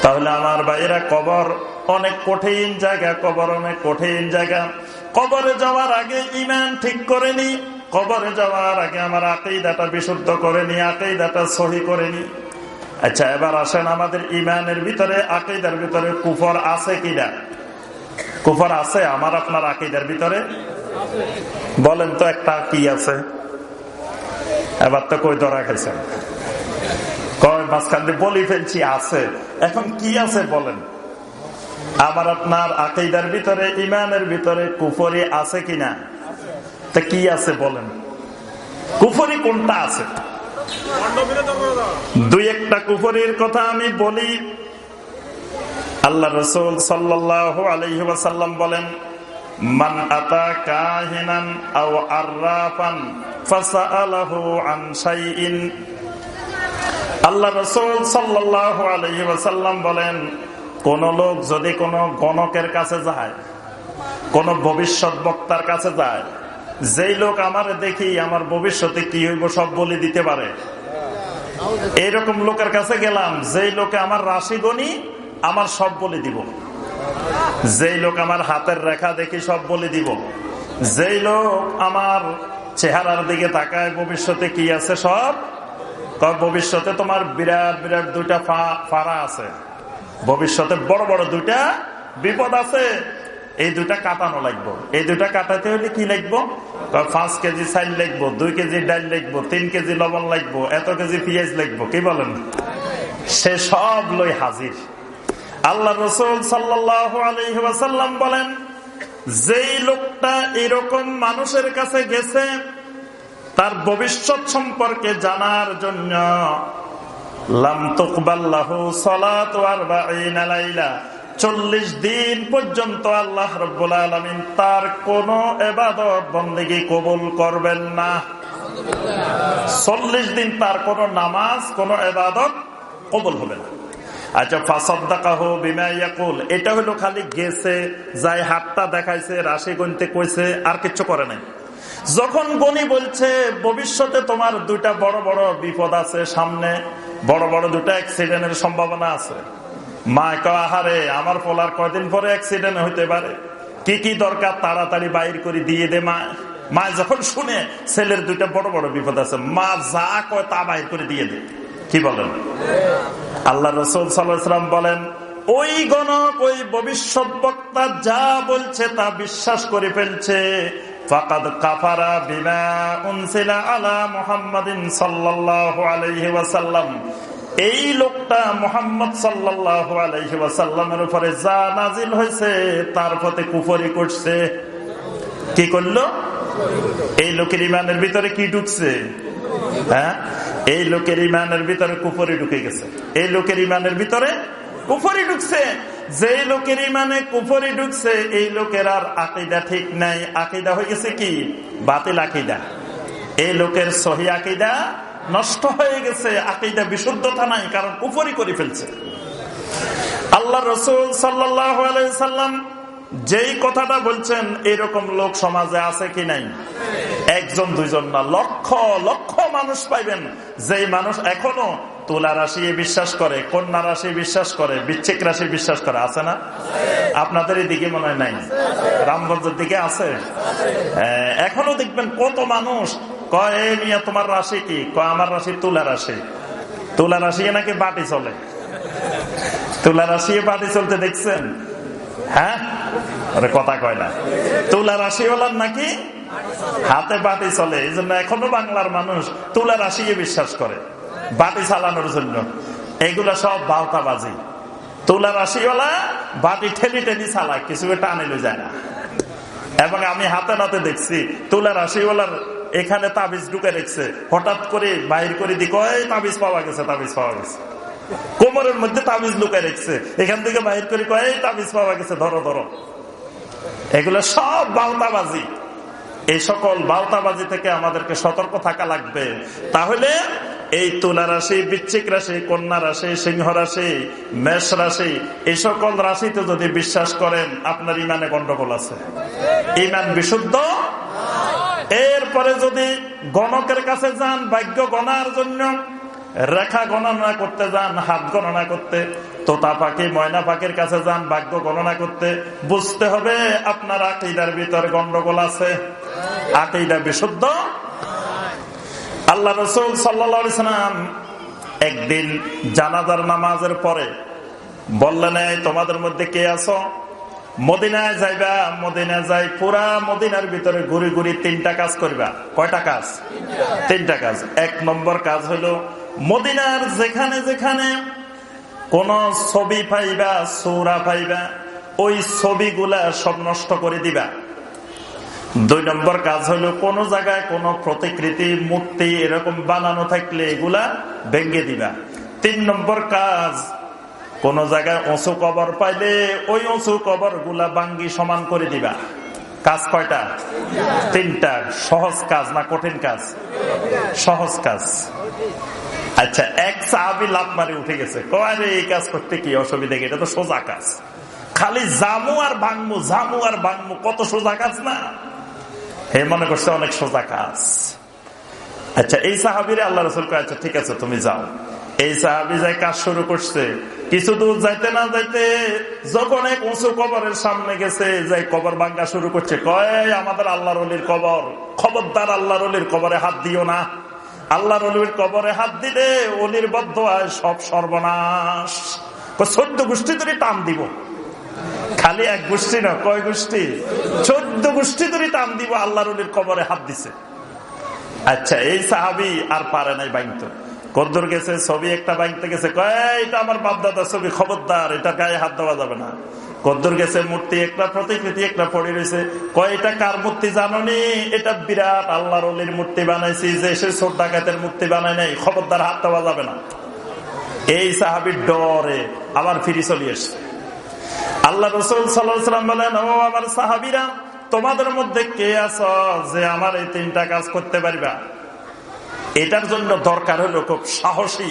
তাহলে আমার বাইরা কবর অনেক কঠিন জায়গা, কবর অনেক কঠিন জায়গা। কবরে যাওয়ার আগে ইমান ঠিক করে নি, কবরে যাওয়ার আগে আমার আকেইদাটা বিশুদ্ধ করে নি আকেইদাটা সহি করে নি। আচ্ছা এবার আসেন আমাদের ইমানের ভিতরে আকেইদার ভিতরে কুফর আছে কিনা? কুফর আছে আমার আপনার আকিদার ভিতরে? বলেন তো একটা কি আছে? এবার তো কই ধরা খেয়েছেন? কয়, মাঝখান দিয়ে বলি ফেলছি, আছে। এখন কি আছে বলেন? আমার আপনার আকিদার ভিতরে ইমানের ভিতরে কুফরি আছে কিনা? তা কি আছে বলেন? কুফরি কোনটা আছে? দুই একটা কুফরির কথা আমি বলি আল্লাহ রসুল সাল্লাহ আলহিহাসাল্লাম বলেন, মান আতা আল্লাহ রসুল আলহিহাসাল্লাম বলেন, কোন লোক যদি কোন গণকের কাছে যায়, কোন ভবিষ্যৎ বক্তার কাছে যায়, যেই লোক আমার দেখি আমার ভবিষ্যতে কি হইব সব বলে দিতে পারে। এইরকম লোকের কাছে গেলাম, যেই লোকে আমার রাশি গণি আমার সব বলে দিব। যেই লোক আমার হাতের রেখা দেখি সব বলে দিব। যেই লোক আমার চেহারার দিকে তাকায়, ভবিষ্যতে কি আছে সব? ভবিষ্যতে তোমার বিরাট বিরাট দুইটা ফাড়া আছে। ভবিষ্যতে বড় বড় দুইটা বিপদ আছে। এই দুইটা কাটানো লাগবো। এই দুইটা কাটাতে হলে কি লাগবো? পাঁচ কেজি চাইল লাগবো, দুই কেজি ডাল লাগবো, তিন কেজি লবণ লাগবো, এত কেজি পেঁয়াজ লাগবো, কি বলেন? সে সব লই হাজির। আল্লাহ রসুল সাল্লাম বলেন, যেই লোকটা এরকম মানুষের কাছে গেছে, তার ভবিষ্যৎ সম্পর্কে জানার জন্য চল্লিশ দিন পর্যন্ত আল্লাহ রব্বুল আলমিন তার কোন এবাদত বন্দিগি কবুল করবেন না। চল্লিশ দিন তার কোন নামাজ, কোন এবাদত কবুল হবে না। আচ্ছা এটা হলো খালি গেছে যাই হাতটা দেখাইছে, রাশি গণিতে কইছে, আর কিচ্ছু করে নাই। যখন গনি বলছে, ভবিষ্যতে তোমার দুইটা বড় বড় বিপদ আছে সামনে, বড় বড় দুটা অ্যাক্সিডেন্টের সম্ভাবনা আছে। মা কাহারে আমার পোলার কয়দিন পরে অ্যাক্সিডেন্ট হইতে পারে? কি কি দরকার তাড়াতাড়ি বাইর করে দিয়ে দে মা। মা যখন শুনে, ছেলের দুইটা বড় বড় বিপদ আছে, মা যা কয় তা বাইর করে দিয়ে দে। কি বলেন? আল্লাহ রসুল সাল্লাম বলেন, ওই গণক, ওই ভবিষ্যৎ বক্তা যা বলছে তা বিশ্বাস করে ফেলছে। ফাকাদ কাফারা বিমা উনসিলা আলা এই লোকটা মোহাম্মদ সাল্লাল্লাহু আলাইহি ওয়াসাল্লামের উপরে যা নাজিল হয়েছে, তার পথে কুফরি করছে। কি করল? এই লোকের ইমানের ভিতরে কি ঢুকছে? হ্যাঁ? এই লোকের ইমানের ভিতরে কুপুরি ঢুকে গেছে। এই লোকের ইমানের ভিতরে কুফরি ঢুকছে। যে লোকের ইমানে কুফরি ঢুকছে, এই লোকের আর আকিদা ঠিক নাই। আকিদা হয়ে গেছে কি? বাতিল আকিদা। এই লোকের সহি আকিদা নষ্ট হয়ে গেছে। আকিদা বিশুদ্ধতা নাই, কারণ কুফরি করে ফেলছে। আল্লাহ রসুল সাল্লাম যেই কথাটা বলছেন, এরকম লোক সমাজে আছে কি নাই? একজন, দুইজন না, লক্ষ লক্ষ মানুষ পাইবেন। যেই মানুষ এখনও তুলা রাশি বিশ্বাস করে, কন্যা রাশি বিশ্বাস করে বিচ্ছিক রাশি বিশ্বাস করে, আছে না? আপনাদের দিকে মনে হয় নাই? রামগঞ্জের দিকে আছে? এখনও দেখবেন কত মানুষ কয় মিয়া, তোমার রাশি কি? কয়, আমার রাশি তুলা রাশি। তুলা রাশি নাকি বাটি চলে? তুলা রাশি বাটি চলতে দেখছেন? হ্যাঁ? কথা কয় না। তুলা রাশি হলার নাকি? হাতে বাটি চলে, এই জন্য এখনও বাংলার মানুষ তুলা রাশি বিশ্বাস করে বাটি চালানোর জন্য। এগুলা সব বাউতাবাজি তুলা রাশিওয়ালা বাটি ঠেলি ঠেলি চালায়, কিছু টানে যায় না। এবং আমি হাতে নাতে দেখছি, তুলা রাশিওয়ালার এখানে তাবিজ ঢুকে রেখছে, হঠাৎ করে বাহির করে দিক তাবিজ পাওয়া গেছে, তাবিজ পাওয়া গেছে। কোমরের মধ্যে তাবিজ লুকায় রেখছে। এখান থেকে বাহির করে কয় তাবিজ পাওয়া গেছে, ধরো ধরো। এগুলো সব বাউতাবাজি এই সকল বাউতাবাজি থেকে আমাদেরকে সতর্ক থাকা লাগবে। তাহলে এই তুলা রাশি, বৃশ্চিক রাশি, কন্যা রাশি, সিংহ রাশি, মেষ রাশি এই সকল রাশিতে যদি বিশ্বাস করেন, আপনার ইমানে গন্ডগোল আছে। ইমান বিশুদ্ধ? এরপরে যদি গণকের কাছে যান, ভাগ্য গণার জন্য রেখা গণনা করতে যান, হাত গণনা করতে। তোতা পাখি, ময়না পাখির কাছে যান, ভাগ্য গণনা করতে। বুঝতে হবে আপনার আকিদার ভিতর গন্ডগোল আছে। আকিদা বিশুদ্ধ? আল্লাহ রসুল সাল্লাম একদিন জানাজার নামাজের পরে বললেন তোমাদের মধ্যে কে আছো? মদিনায় যাইবা, মদিনায় যাই, পুরা মদিনার ভিতরে ঘুরি ঘুরি তিনটা কাজ করবা। কয়টা কাজ? তিনটা কাজ। এক নম্বর কাজ হলো মদিনার যেখানে যেখানে কোন ছবি পাইবা, সৌরা পাইবা, ওই ছবিগুলা সব নষ্ট করে দিবা। দুই নম্বর কাজ হলো কোন জায়গায় কোন প্রতিকৃতি, মূর্তি এরকম বানানো থাকলে এগুলা ভেঙ্গে দিবা। তিন নম্বর কাজ, কোন জায়গায় উঁচু কবর পাইলে ওই উঁচু কবরগুলা বাঙ্গি সমান করে দিবা। কাজ কয়টা? তিনটা। সহজ কাজ না কঠিন কাজ? সহজ কাজ। আচ্ছা এক সাহাবি লাভ মারি উঠে গেছে। কয়ারে এই কাজ করতে কি? অসুবিধা এটা তো সোজা কাজ। খালি জামু আর ভাঙমু, জামু আর ভাঙমু, কত সোজা কাজ না? হে মনে করছে অনেক সোজা কাজ। আচ্ছা এই সাহাবিরে আল্লাহ রসুল আচ্ছা ঠিক আছে, তুমি যাও। এই সাহাবি যাই কাজ শুরু করছে। কিছু দূর যাইতে না যাইতে যখন এক উঁচু কবরের সামনে গেছে, যাই কবর ভাঙ্গা শুরু করছে। কয়, আমাদের আল্লাহ রলির কবর। খবরদার আল্লাহ রলির কবরে হাত দিও না। আল্লাহ রলির কবরে হাত দিলে অলির বদ্ধ সব সর্বনাশ। চোদ্দ গোষ্ঠী ধরে টান দিব। খালি এক গোষ্ঠী না, কয় গোষ্ঠী? চোদ্দ গোষ্ঠী ধরে টান দিব, আল্লাহ রলির কবরে হাত দিছে। আচ্ছা এই সাহাবি আর পারে নাই বাইন্ত কদ্দুর গেছে, ছবি একটা বাইতে গেছে এটা আমার বাপদাদা ছবি, খবরদার, এটা গায়ে হাত দেওয়া যাবে না। কদ্দুর গেছে মূর্তি একটা প্রতিকৃতি একটা পড়ে রয়েছে। কয়টা কার মূর্তি জাননি এটা বিরাট আল্লাহ রলির মূর্তি বানাইছি, যে সে ছোট ডাকাতের মূর্তি বানায় নাই। খবরদার হাত দেওয়া যাবে না। এই সাহাবির ডরে আবার ফিরি চলে এসছে। আল্লাহ রসুল সাল্লাম বলেন, ও আমার সাহাবিরা, তোমাদের মধ্যে কে আস যে আমার এই তিনটা কাজ করতে পারবা? এটার জন্য দরকার হলো খুব সাহসী।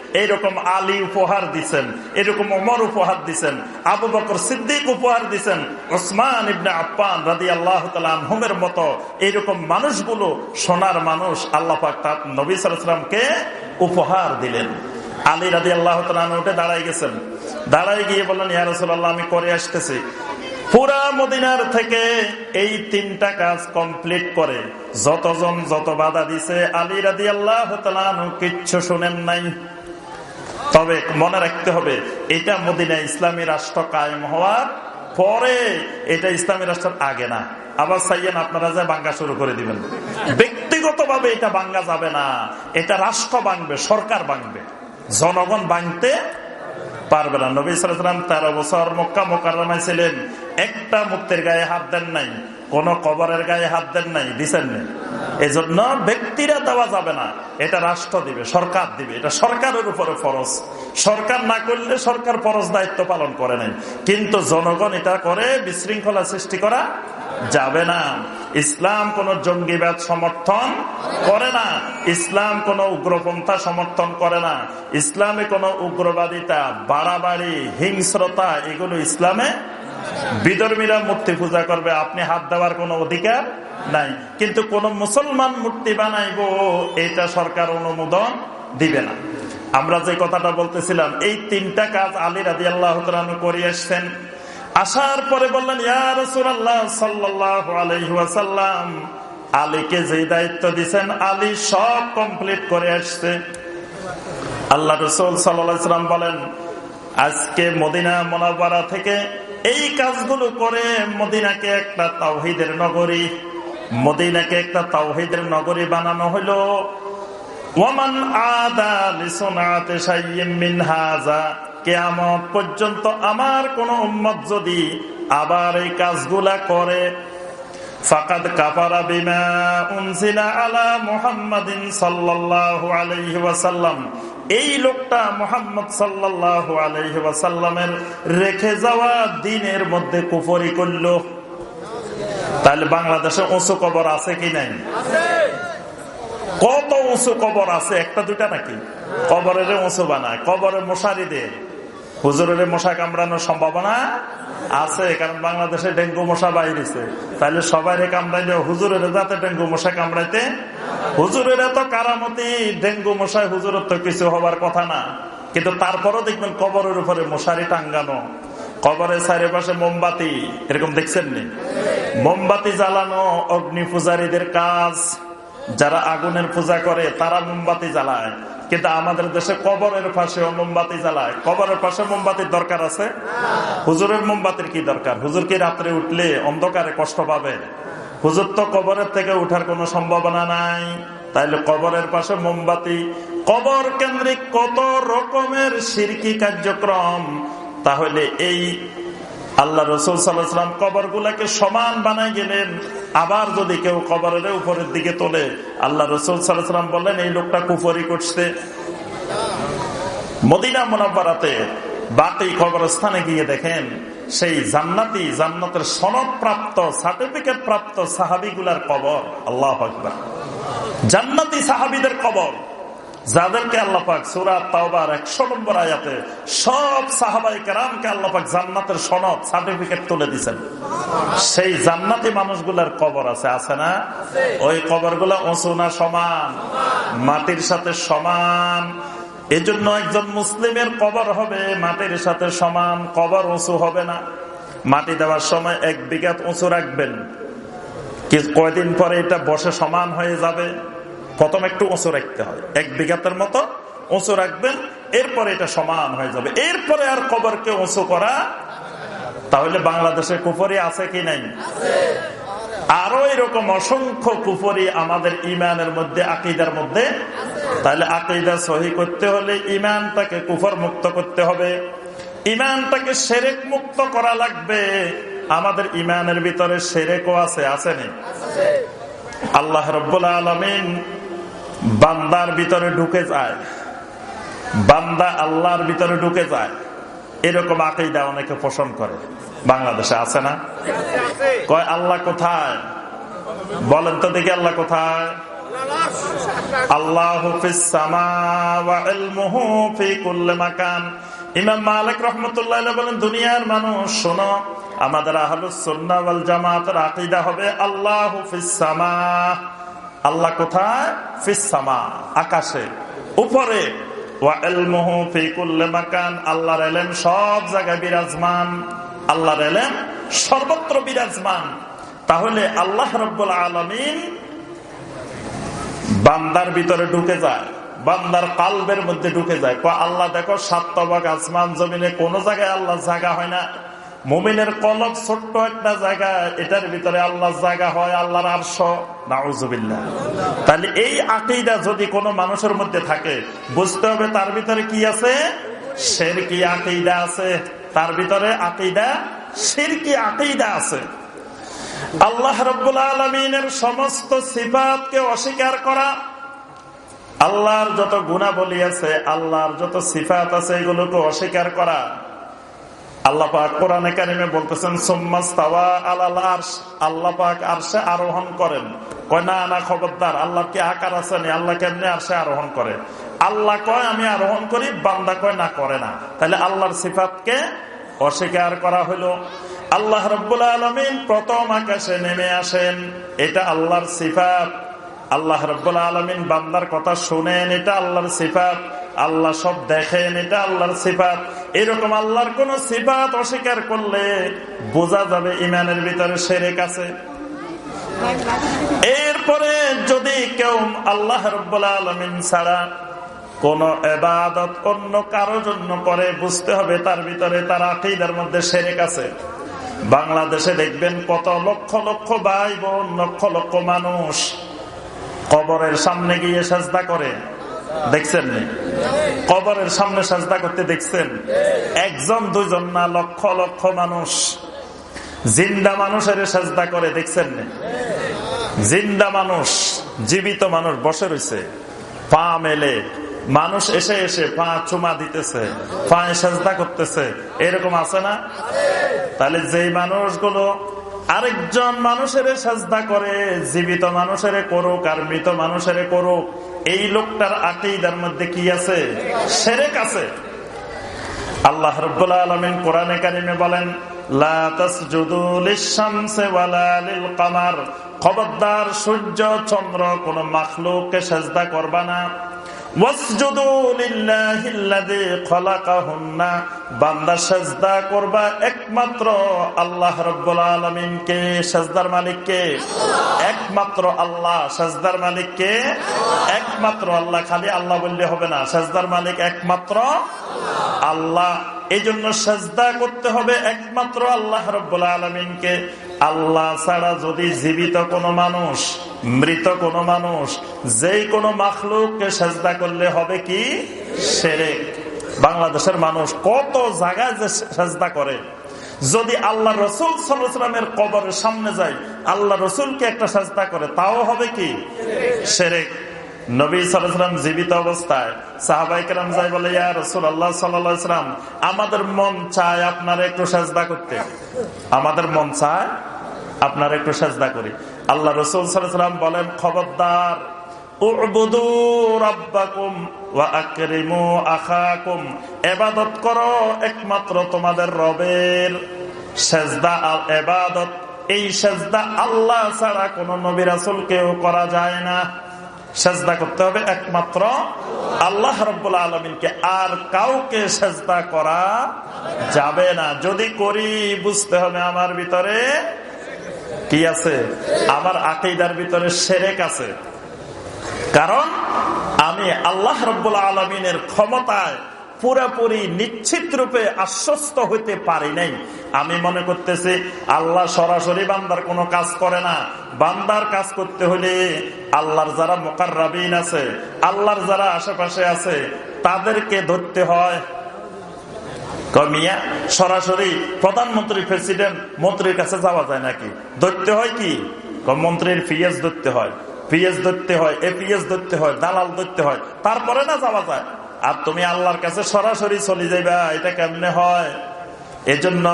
এইরকম আলী উপহার দিচ্ছেন এরকম অমর উপহার দিচ্ছেন আবু বকর সিদ্দিক উপহার দিচ্ছেন ওসমান ইবনে আপ্পান রাদি আল্লাহ তালের মতো এইরকম মানুষগুলো সোনার মানুষ আল্লাহ পাক নবী সালামকে উপহার দিলেন। আলী রাদি আল্লাহ উঠে দাঁড়াই গেছেন। দাঁড়াই গিয়ে বললেন ইয়ারসোল্লাহ আমি করে আসতেছি। পুরা মদিনার থেকে এই তিনটা কাজ কমপ্লিট করে যতজন যত বাধা দিছে, আলী রাদি আল্লাহ কিচ্ছু শুনেন নাই। তবে মনে রাখতে হবে, এটা মদিনা ইসলামী রাষ্ট্র কায়েম হওয়ার পরে এটা ইসলামী রাষ্ট্রের আগে না। আবার চাইয়েন আপনারা যে বাঙ্গা শুরু করে দিবেন। ব্যক্তিগত ভাবে এটা বাঙ্গা যাবে না। এটা রাষ্ট্র বাংবে সরকার বাংবে জনগণ বাংতে পারবে না। নবী সালাম তেরো বছর মক্কা মোকারমায় ছিলেন। একটা মুক্তির গায়ে হাত দেন নাই। কোন কবরের গায়ে হাত দেন নাই দিচ্ছেন নেই। এই জন্য ব্যক্তিরা দেওয়া যাবে না। এটা রাষ্ট্র দিবে, সরকার দিবে। এটা সরকারের উপরে ফরজ। সরকার না করলে সরকার ফরজ দায়িত্ব পালন করে নেন কিন্তু জনগণ এটা করে, বিশৃঙ্খলা সৃষ্টি করা যাবে না। ইসলাম কোন জঙ্গিবাদ সমর্থন করে না। ইসলাম কোন উগ্রপন্থা সমর্থন করে না। ইসলামে কোন উগ্রবাদিতা, বাড়াবাড়ি, হিংস্রতা, এগুলো ইসলামে বিধর্মীরা মূর্তি পূজা করবে, আপনি হাত দেওয়ার কোন অধিকার নাই। কিন্তু কোন মুসলমান মূর্তি বানাইব, এটা সরকার অনুমোদন দিবে না। আমরা যে কথাটা বলতেছিলাম, এই তিনটা কাজ আলী রাজি আল্লাহ করে আসছেন। আসার পরে বললেন আলীকে যে দায়িত্ব দিচ্ছেন আলী সব কমপ্লিট করে আসছে। আল্লাহ রসুল সাল্লাম বলেন, আজকে মদিনা মোনাবারা থেকে এই কাজগুলো করে মদিনাকে একটা তাওহিদের নগরী। মদিনাকে একটা তাওহিদের নগরী বানানো হলো। ওয়ামান আদা কেয়ামত আমার কোন উম্মত যদি আবার এই কাজগুলা করে আলা মুহাম্মাদিন সাল্লাল্লাহু এই লোকটা মোহাম্মদ সাল্লাহ আলহ্লামের রেখে যাওয়া দিনের মধ্যে কুফরি করল। তাহলে বাংলাদেশে উঁচু কবর আছে কি নাই? কত উঁচু কবর আছে? একটা দুটা নাকি? কবরের উঁচু বানায় কবরে মশারি দেয় হুজুরের মশা কামড়ানোর সম্ভাবনা আছে, কারণ বাংলাদেশে ডেঙ্গু মশা বাইরেছে। তাহলে সবাই কামড়াইলে হুজুরের যাতে ডেঙ্গু মশা কামড়াইতে হুজুরের এত কারামতি, ডেঙ্গু মশায় হুজুরের তো কিছু হবার কথা না। কিন্তু তারপরও দেখবেন কবরের উপরে মশারি টাঙ্গানো, কবরের চারিপাশে মোমবাতি, এরকম দেখছেন নি? মোমবাতি জ্বালানো অগ্নি পূজারীদের কাজ, যারা আগুনের পূজা করে তারা মোমবাতি জ্বালায়। কিন্তু আমাদের দেশে কবরের পাশে মোমবাতি জ্বালায়। কবরের পাশে মোমবাতির দরকার আছে? হুজুরের মোমবাতির কি দরকার? হুজুর কি রাত্রে উঠলে অন্ধকারে কষ্ট পাবে? হুজুর তো কবরের থেকে উঠার কোনো সম্ভাবনা নাই। তাইলে কবরের পাশে মোমবাতি। কবর কেন্দ্রিক কত রকমের সিরকি কার্যক্রম? তাহলে এই আল্লাহ রসুল সাল্লাহাম কবর গুলাকে সমান বানাই গেলেন। আবার যদি কেউ কবরের উপরের দিকে তোলে, আল্লাহ রসুল সাল্লাহাম বললেন, এই লোকটা কুফরি করছে। মদিনা মোনাব্বারাতে বাকি কবরস্থানে গিয়ে দেখেন, সেই জান্নাতি, জান্নাতের সনদ প্রাপ্ত সার্টিফিকেট প্রাপ্ত সাহাবিগুলার কবর, আল্লাহ জান্নাতি সাহাবিদের কবর। যাদেরকে আল্লাপাক সুরাত তাওবার একশো নম্বর আয়াতে সব সাহাবাই কেরামকে আল্লাপাক জান্নাতের সনদ সার্টিফিকেট তুলে দিচ্ছেন সেই জান্নাতি মানুষগুলার কবর আছে আছে না? ওই কবরগুলা উঁচু না সমান? মাটির সাথে সমান। এজন্য একজন মুসলিমের কবর হবে, মাটির সাথে সমান, কবর উঁচু হবে না। মাটি দেওয়ার সময় এক বিঘাত উঁচু রাখবেন। কয়দিন পরে এটা বসে সমান হয়ে যাবে? প্রথম একটু উঁচু রাখতে হয় এক বিঘাতের মতো উঁচু রাখবেন, এরপরে এটা সমান হয়ে যাবে। এরপরে আর কবরকে উঁচু করা তাহলে বাংলাদেশে কুফরি আছে কি নাই? আরও এরকম অসংখ্য কুফরি আমাদের ইমানের মধ্যে, আকিদার মধ্যে। তাহলে আকিদা সহি করতে হলে ইমানটাকে কুফর মুক্ত করতে হবে। ইমানটাকে সেরেক মুক্ত করা লাগবে। আমাদের ইমানের ভিতরে সেরেকও আছে আছে নেই? আল্লাহ রব্বুল আলমিন বান্দার ভিতরে ঢুকে যায়। বান্দা আল্লাহর ভিতরে ঢুকে যায়। এরকম আকেইদা অনেকে পোষণ করে। বাংলাদেশে আছে না? কয়, আল্লাহ কোথায়? বলেন তো দেখি আল্লাহ কোথায়? আল্লাহ মাকান। রহমতুল্লাহ বলেন, দুনিয়ার মানুষ, শোনো, আমাদের জামাতের আকিদা হবে আল্লাহ আল্লাহ কোথায়? ফিসামা আকাশে। উপরে আল্লাহর এলেন সব জায়গায় বিরাজমান। আল্লাহর এলেন সর্বত্র বিরাজমান। তাহলে আল্লাহ রব্বুল আলমিন বান্দার ভিতরে ঢুকে যায়, বান্দার কালবের মধ্যে ঢুকে যায়। আল্লাহ দেখো, সাত আসমান, জমিনে কোন জায়গায় আল্লাহ জায়গা হয় না। মুমিনের কলক ছোট্ট একটা জায়গা, এটার ভিতরে আল্লাহর জায়গা হয়, আল্লাহর আরশ। নাউজুবিল্লাহ। তাহলে এই আকিদা যদি কোনো মানুষের মধ্যে থাকে, বুঝতে হবে তার ভিতরে কি আছে? সের কি আকিদা আছে। তার ভিতরে আকিদা সের কি আকিদা আছে। আল্লাহ রব্বুল আলমিনের সমস্ত সিফাতকে অস্বীকার করা, আল্লাহর যত গুণাবলী আছে, আল্লাহর যত সিফাত আছে, এগুলোকে অস্বীকার করা আল্লাহ পাক কোরআনে বলতেছেন আরোহণ করেন। কয়, না না, খবরদার আল্লাহ কি আকার আল্লাহ কেমনি আরোহণ আল্লাহ কয়, আমি আরোহণ করি, বান্দা কয়, না, করে না। তাহলে আল্লাহর সিফাতকে অস্বীকার করা হলো আল্লাহ রব্বুল আলমিন প্রথম আকাশে নেমে আসেন। এটা আল্লাহর সিফাত। আল্লাহ রব্বুল আলমিন বান্দার কথা শুনেন, এটা আল্লাহর সিফাত। আল্লাহ সব দেখেন, এটা আল্লাহর সিফাত। এরকম আল্লাহর কোন সিফাত অস্বীকার করলে বোঝা যাবে ইমানের ভিতরে সেরে কাছে এরপরে যদি কেউ আল্লাহ রব্বুল আলমিন ছাড়া কোন এবাদত অন্য কারও জন্য করে, বুঝতে হবে তার ভিতরে তার আকিদার মধ্যে সেরে কাছে বাংলাদেশে দেখবেন কত লক্ষ লক্ষ ভাই বোন, লক্ষ লক্ষ মানুষ কবরের সামনে গিয়ে সাজদা করে। দেখছেন? কবরের সামনে সাজদা করতে দেখছেন? একজন, দুইজন না, লক্ষ লক্ষ মানুষ। জিন্দা মানুষের সাজদা করে, দেখছেন? জিন্দা মানুষ, জীবিত মানুষ বসে রয়েছে। পা মেলে। মানুষ এসে এসে পা চুমা দিতেছে, পায়ে সাজদা করতেছে। এরকম আছে না? তাহলে যেই মানুষগুলো আরেকজন মানুষের সাজদা করে, জীবিত মানুষের করুক আর মৃত মানুষের করুক এই লোকটার আকেইদার মধ্যে কি আছে? সেরেক আছে। আল্লাহ রব্বুল আলমিন কোরআনে কারিমে বলেন খবরদার, সূর্য, চন্দ্র কোন মাখলুককে সাজদা করবা না। বান্দা করবা একমাত্র আল্লাহ সাজদার একমাত্র আল্লাহ একমাত্র আল্লাহ, খালি আল্লাহ বললে হবে না। সাজদার মালিক একমাত্র আল্লাহ। এই জন্য সাজদা করতে হবে একমাত্র আল্লাহ রব্বুল আলমিনকে। আল্লাহ ছাড়া যদি জীবিত কোনো মানুষ, মৃত কোন মানুষ, যেই কোনো মাখলুককে সাজদা করলে হবে কি? সেরে বাংলাদেশের মানুষ কত জায়গায় যে সাজদা করে। যদি আল্লাহ রসুল সালামের কবরের সামনে যায়, আল্লাহ রসুলকে একটা সাজদা করে, তাও হবে কি? সেরেক। নবী সালাম জীবিত অবস্থায় সাহাবাই কেরাম যাই বলে, ইয়া রসুল আল্লাহ সাল্লাম আমাদের মন চায় আপনার একটু সাজদা করতে। আমাদের মন চায় আপনার একটু সাজদা করি। আল্লাহ রসুল সাল্লাম বলেন, খবরদার এবাদত করো একমাত্র তোমাদের সেজদা এবাদত, এই সেজদা আল্লাহ ছাড়া কোন নবী কেউ করা যায় না। সেজদা করতে হবে একমাত্র আল্লাহ রব্বুল আলমিনকে। আর কাউকে সেজদা করা যাবে না। যদি করি, বুঝতে হবে আমার ভিতরে কি আছে? আমার আকিদার ভিতরে সেরেক আছে। কারণ আমি আল্লাহ রব্বুল আলমিনের ক্ষমতায় পুরোপুরি নিশ্চিত রূপে আশ্বস্ত হইতে পারি নাই। আমি মনে করতেছি, আল্লাহ সরাসরি বান্দার কোনো কাজ করে না। বান্দার কাজ করতে হলে আল্লাহর যারা মোকার আছে, আল্লাহর যারা আশেপাশে আছে, তাদেরকে ধরতে হয়। কমিয়া সরাসরি প্রধানমন্ত্রী, প্রেসিডেন্ট, মন্ত্রীর কাছে যাওয়া যায় নাকি? ধরতে হয় কি? মন্ত্রীর ফিএস ধরতে হয়। পিএস ধরতে হয় এপিএস ধরতে হয়, দালাল ধরতে হয়। তারপরে না যাওয়া যায়? আর তুমি আল্লাহর কাছে সরাসরি চলে যাইবা, এটা কেমনে হয়? এজন্য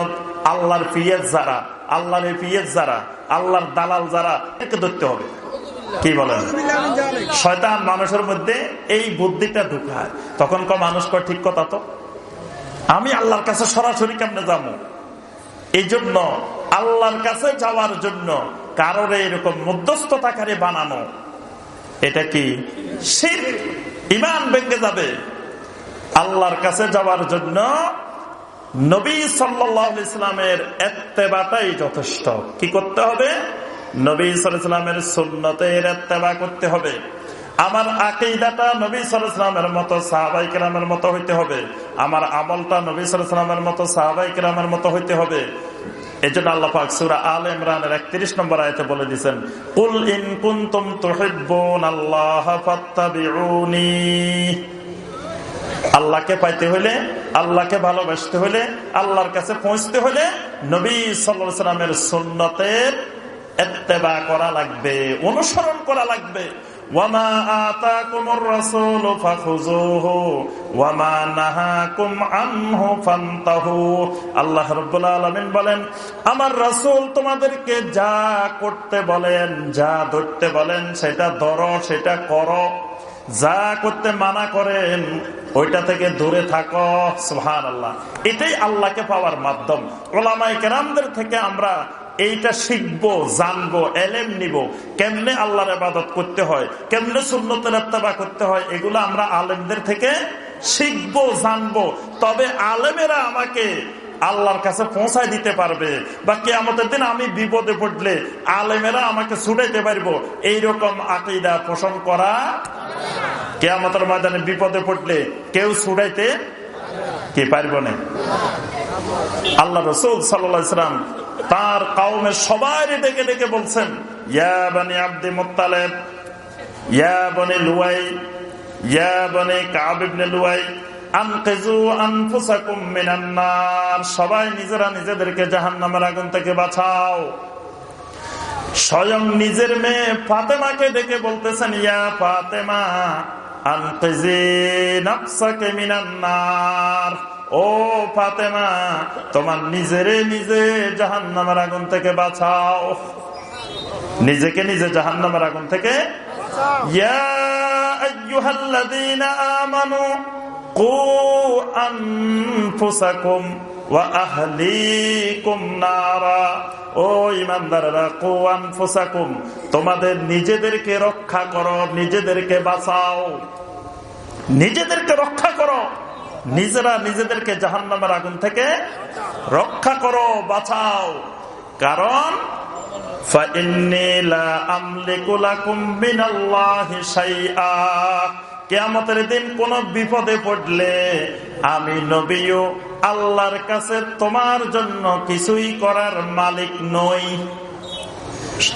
আল্লাহর পিএস যারা, আল্লাহর পিএস যারা, আল্লাহর দালাল যারা একে ধরতে হবে। কি বলেন? শয়তান মানুষের মধ্যে এই বুদ্ধিটা ঢুকায়। তখন ক মানুষ ঠিক কথা তো? আমি আল্লাহর কাছে সরাসরি কেমনে যাব? এই জন্য আল্লাহর কাছে যাওয়ার জন্য কারোর এরকম মধ্যস্থতাকারী বানানো, এটা কি ইমান ভেঙে যাবে। আল্লাহর কাছে যাওয়ার জন্য নবী সাল্লাহ ইসলামের এত্তেবাটাই যথেষ্ট। কি করতে হবে? নবী সালামের সুন্নতের এত্তেবা করতে হবে। আমার আকিদাটা নবী সালামের মতো, সাহাবাই কেরামের মতো হইতে হবে। আমার আমলটা নবী সালামের মতো, সাহাবাই কেরামের মতো হইতে হবে। আল্লাহকে পাইতে হইলে, আল্লাহকে ভালোবাসতে হইলে, আল্লাহর কাছে পৌঁছতে হইলে নবী সাল্লাহ সাল্লামের সুন্নতের এত্তেবা করা লাগবে, অনুসরণ করা লাগবে। আমার রাসূল তোমাদেরকে যা করতে বলেন, যা ধরতে বলেন, সেটা ধরো, সেটা করো। যা করতে মানা করেন, ওইটা থেকে দূরে থাকো। সুহান আল্লাহ এটাই আল্লাহকে পাওয়ার মাধ্যম। ওলামাই কেরামদের থেকে আমরা এইটা শিখব, জানব, এলেম নিব। কেমনে আল্লাহর আবাদত করতে হয়, কেমনে সুন্নতের আত্মাবা করতে হয়, এগুলো আমরা আলেমদের থেকে শিখব, জানব। তবে আলেমেরা আমাকে আল্লাহর কাছে পৌঁছায় দিতে পারবে বা কে আমাদের দিন আমি বিপদে পড়লে আলেমেরা আমাকে ছুটাইতে পারব। এইরকম আকিদা পোষণ করা কে আমাদের ময়দানে বিপদে পড়লে কেউ ছুটাইতে কে পারব না? আল্লাহ রসুল সাল্লাম তার কাউমের সবাই ডেকে ডেকে বলছেন, ইয়া বানি আব্দি মোত্তালেব, ইয়া বনে লুয়াই, ইয়া বনে কাবিবনে লুয়াই সবাই নিজেরা নিজেদেরকে জাহান নামের আগুন থেকে বাঁচাও। স্বয়ং নিজের মেয়ে ফাতেমাকে ডেকে বলতেছেন, ইয়া ফাতেমা ও ফাতেমা, তোমার নিজেরে নিজে জাহান নামের আগুন থেকে বাঁচাও। নিজেকে নিজে জাহান নামের আগুন থেকে তোমাদের নিজেদেরকে রক্ষা করো, নিজেদেরকে বাঁচাও। নিজেদেরকে রক্ষা করো। নিজেরা নিজেদেরকে জাহান্নামের আগুন থেকে রক্ষা করো, বাঁচাও। কারণ কেয়ামতের দিন কোন বিপদে পড়লে আমি নবীও আল্লাহর কাছে তোমার জন্য কিছুই করার মালিক নই।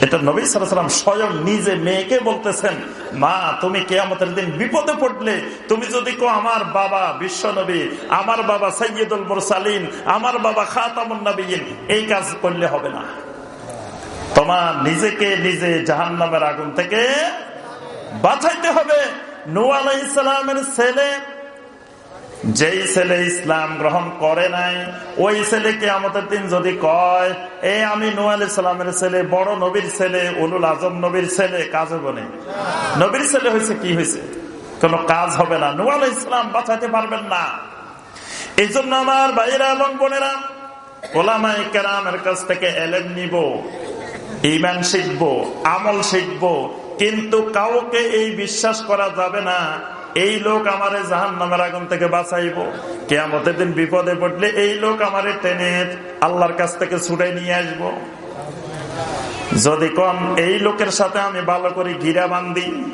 এটা নবী সালাম স্বয়ং নিজে মেয়েকে বলতেছেন, মা, তুমি কে আমাদের দিন বিপদে পড়লে, তুমি যদি কো আমার বাবা বিশ্ব নবী, আমার বাবা সৈয়দুল মুরসালিন, আমার বাবা খাতামুন এই কাজ করলে হবে না। তোমার নিজেকে নিজে জাহান নামের আগুন থেকে বাঁচাইতে হবে। নু আলাই ইসলামের ছেলে যেই ছেলে ইসলাম গ্রহণ করে নাই, ওই ছেলেকে আমাদের দিন যদি কয়, এ আমি নোয়াল ইসলামের ছেলে, বড় নবীর ছেলে, উলুল আজম নবীর ছেলে, কাজ হবে না। নবীর ছেলে হয়েছে, কি হয়েছে? কোন কাজ হবে না। নোয়াল ইসলাম বাঁচাতে পারবেন না। এই জন্য আমার ভাইয়েরা, এবং বোনেরা ওলামাই কেরামের কাছ থেকে এলেন নিব ইমান শিখব, আমল শিখব, কিন্তু কাউকে এই বিশ্বাস করা যাবে না এই লোক আমার জাহান নামের আগুন থেকে বাঁচাইব। কেয়ামতের দিন বিপদে পড়লে এই লোক আমার টেনে আল্লাহর কাছ থেকে ছুটে নিয়ে আসব। যদি কম এই লোকের সাথে আমি ভালো করি গিরা বান্ধি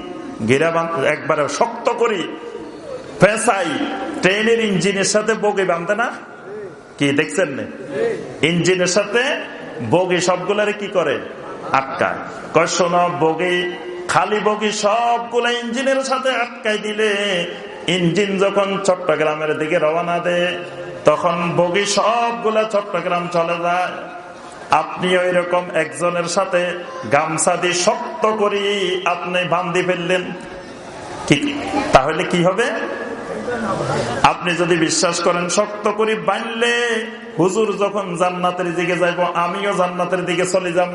বান্ধ একবারে শক্ত করি ফেসাই, ট্রেনের ইঞ্জিনের সাথে বগি বাঁধে না? কি দেখছেন না? ইঞ্জিনের সাথে বগি সবগুলারে কি করে? আটকায়। কয়, শোনো, বগি খালি বগি সবগুলো ইঞ্জিনের সাথে আটকাই দিলে ইঞ্জিন যখন চট্টগ্রামের দিকে রওনা দেয়, তখন বগি সবগুলা চট্টগ্রাম চলে যায়। আপনি ওই রকম একজনের সাথে গামছা দিয়ে শক্ত করি আপনি বান্ধি ফেললেন। তাহলে কি হবে? আপনি যদি বিশ্বাস করেন শক্ত করি বানলে হুজুর যখন জান্নাতের দিকে যাইব, আমিও জান্নাতের দিকে চলে যাব।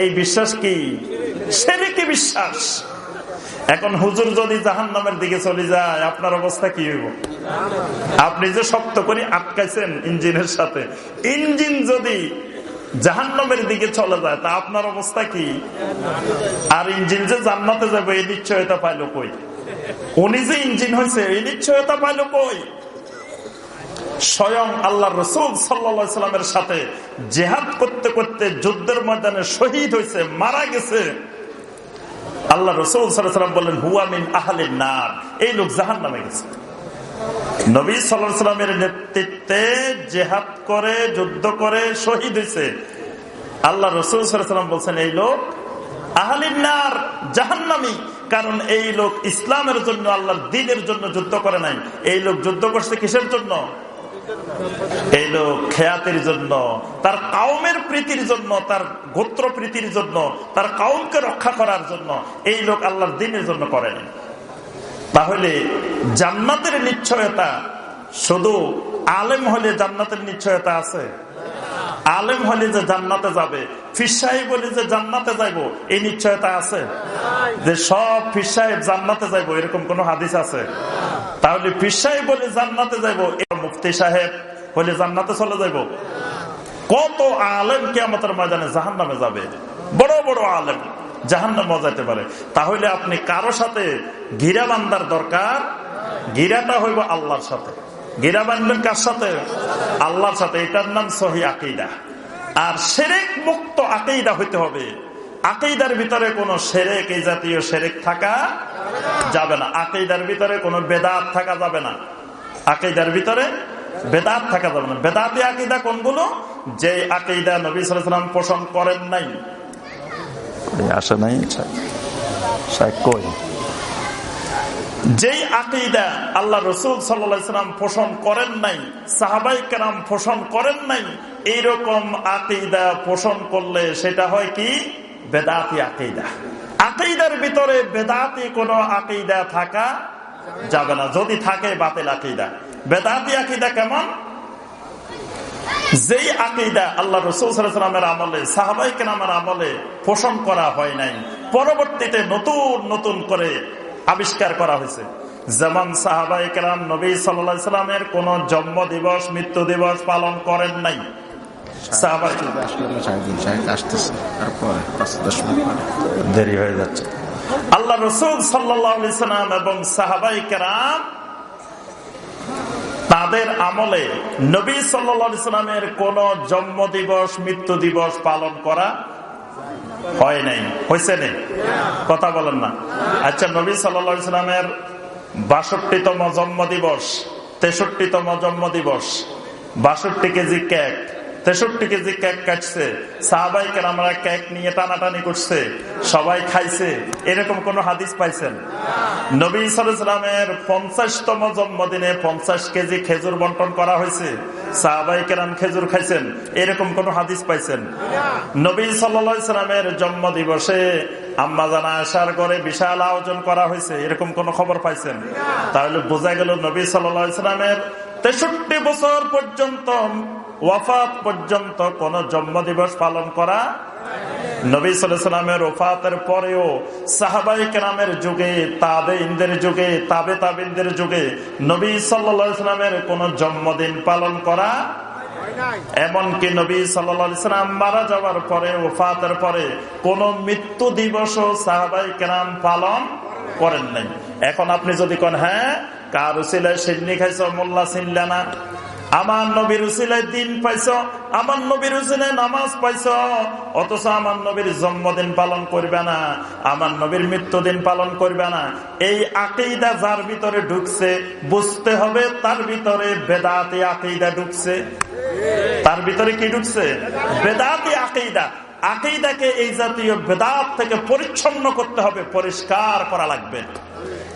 এই বিশ্বাস কি? সেদিকে বিশ্বাস। এখন হুজুর যদি জাহান নামের দিকে চলে যায়, আপনার অবস্থা কি হইব? আপনি যে শক্ত করে আটকাইছেন ইঞ্জিনের সাথে। ইঞ্জিন যদি জাহান্নামের দিকে চলে যায়, তা আপনার অবস্থা কি? আর ইঞ্জিন যে জান্নাতে যাবে, এই নিশ্চয়তা পাইল কই? উনি যে ইঞ্জিন হয়েছে এই নিশ্চয়তা পাইল কই? স্বয়ং আল্লাহ রসুল সাথে জেহাদ করতে করতে যুদ্ধের ময়দানে শহীদ হয়েছে মারা গেছে। আল্লাহ রসুল সাল্লাম বললেন হুয়ামিন আহলিন নার। এই লোক জাহান নামে গেছে। নবী সাল্লামের নেতৃত্বে জেহাদ করে, যুদ্ধ করে, শহীদ হয়েছে আল্লাহ রসুল সাল্লাম বলছেন, এই লোক আহলিনার জাহান্নামি। কারণ এই লোক ইসলামের জন্য, আল্লাহর দিনের জন্য যুদ্ধ করে নাই। এই লোক যুদ্ধ করছে কিসের জন্য? এই লোক খেয়াতের জন্য, তার কাউমের প্রীতির জন্য, তার গোত্র প্রীতির জন্য, তার কাউমকে রক্ষা করার জন্য এই লোক আল্লাহর দিনের জন্য করেন। তাহলে জান্নাতের নিশ্চয়তা, শুধু আলেম হলে জান্নাতের নিশ্চয়তা আছে? আলেম হলে যে জান্নাতে যাবে ফিসাই বলে যে জান্নাতে যাইব, এই নিশ্চয়তা আছে? যে সব ফিসাহেব জান্নাতে যাইব, এরকম কোন হাদিস আছে? তাহলে ফিসাই বলে জান্নাতে যাইব মুফতি সাহেব হলে জান্নাতে চলে যাইব। কত আলেম কেমতের ময়দানে জাহান নামে যাবে। বড় বড় আলেম জাহান নামে যাইতে পারে। তাহলে আপনি কারও সাথে গিরা বান্দার দরকার? গিরাটা হইব আল্লাহর সাথে। গিরা বান্ধবেন কার সাথে? আল্লাহর সাথে। এটার নাম সহি আকিদা। আর সেরেক মুক্ত আকিদা হইতে হবে। আকিদার ভিতরে কোন সেরেক, এই জাতীয় সেরেক থাকা যাবে না। আকিদার ভিতরে কোনো বেদাত থাকা যাবে না। আকিদার ভিতরে বেদাত থাকা যাবে না। বেদাতি আকিদা কোনগুলো? যে আকিদা নবী সালাম পোষণ করেন নাই। আসে নাই কই? যেই আকিদা আল্লাহ রসুল সাল্লাম পোষণ করেন নাই, সাহাবাই কেরাম পোষণ করেন নাই, এইরকম আকিদা পোষণ করলে সেটা হয় কি? বেদাতি আকিদা। আকিদার ভিতরে বেদাতি কোন আকিদা থাকা যাবে না যদি থাকে বাতিল আকিদা। বেদাতি আকিদা কেমন? যেই আকিদা আল্লাহ রসুলের আমলে সাহাবাই কেনামের আমলে পোষণ করা হয় নাই পরবর্তীতে নতুন নতুন করে আবিষ্কার করা হয়েছে। যেমন সাহাবাই কেরাম নবী সাল্লা সাল্লামের কোন জন্ম দিবস মৃত্যু দিবস পালন করেন নাই। দেরি হয়ে যাচ্ছে। আল্লাহ রসুল সাল্লাম এবং সাহাবাই কেরাম তাদের আমলে নবী সাল্লামের কোন জন্ম দিবস, মৃত্যু দিবস পালন করা হয় নাই। হয়েছে নেই? কথা বলেন না। আচ্ছা নবী সাল্লামের বাষট্টিতম জন্ম দিবস, তেষট্টিতম জন্ম দিবস, বাষট্টি কেজি কেক তেষট্টি কেজি কেক কাটছে সাহাবাইকে আমরা কেক নিয়ে টানাটানি করছে, সবাই খাইছে, এরকম কোন হাদিস পাইছেন? নবী সালামের পঞ্চাশতম জন্মদিনে পঞ্চাশ কেজি খেজুর বন্টন করা হয়েছে, সাহাবাই কেরাম খেজুর খাইছেন, এরকম কোন হাদিস পাইছেন? নবী সাল্লামের জন্ম দিবসে আম্মা জানা আসার করে বিশাল আয়োজন করা হয়েছে, এরকম কোন খবর পাইছেন? তাহলে বোঝা গেল নবী সাল্লামের তেষট্টি বছর পর্যন্ত ওয়াফাত পর্যন্ত কোন জন্মদিবস পালন করা নবী ওফাতের পরেও সাহাবাই যুগে যুগে, তাবে যুগে নবী জন্মদিন পালন করা এমনকি নবী সাল্লাম মারা যাওয়ার পরে, ওফাতের পরে কোন মৃত্যু দিবস সাহাবাই কেরাম পালন করেন নাই। এখন আপনি যদি কন হ্যাঁ কার উসিলায় সিন্নি খাইছ, মোল্লা চিনলে না। আমার নবীর উসিলায় দিন পাইছ, আমার নবীর নামাজ পাইছ, অথচ আমার নবীর জন্মদিন পালন করবে না, আমার নবীর মৃত্যুদিন পালন করবে না। এই আকেইদা যার ভিতরে ঢুকছে, বুঝতে হবে তার ভিতরে বেদাতে আকেইদা ঢুকছে। তার ভিতরে কি ঢুকছে? বেদাতে আকেইদা আকেইদাকে এই জাতীয় বেদাত থেকে পরিচ্ছন্ন করতে হবে, পরিষ্কার করা লাগবে।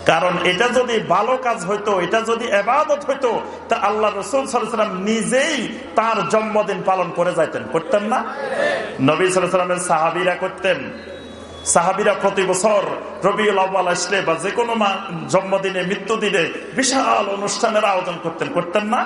কারণ এটা যদি ভালো কাজ হইতো, এটা যদি এবাদত হইতো, তা আল্লাহ রসুল সাল্লাম নিজেই তার জন্মদিন পালন করে যাইতেন। করতেন না? নবী সাল্লামের সাহাবিরা করতেন। সাহাবিরা প্রতি বছর রবিউল আব্বাল আসলে বা যে কোনো জন্মদিনে মৃত্যু দিনে বিশাল অনুষ্ঠানের আয়োজন করতেন। করতেন না?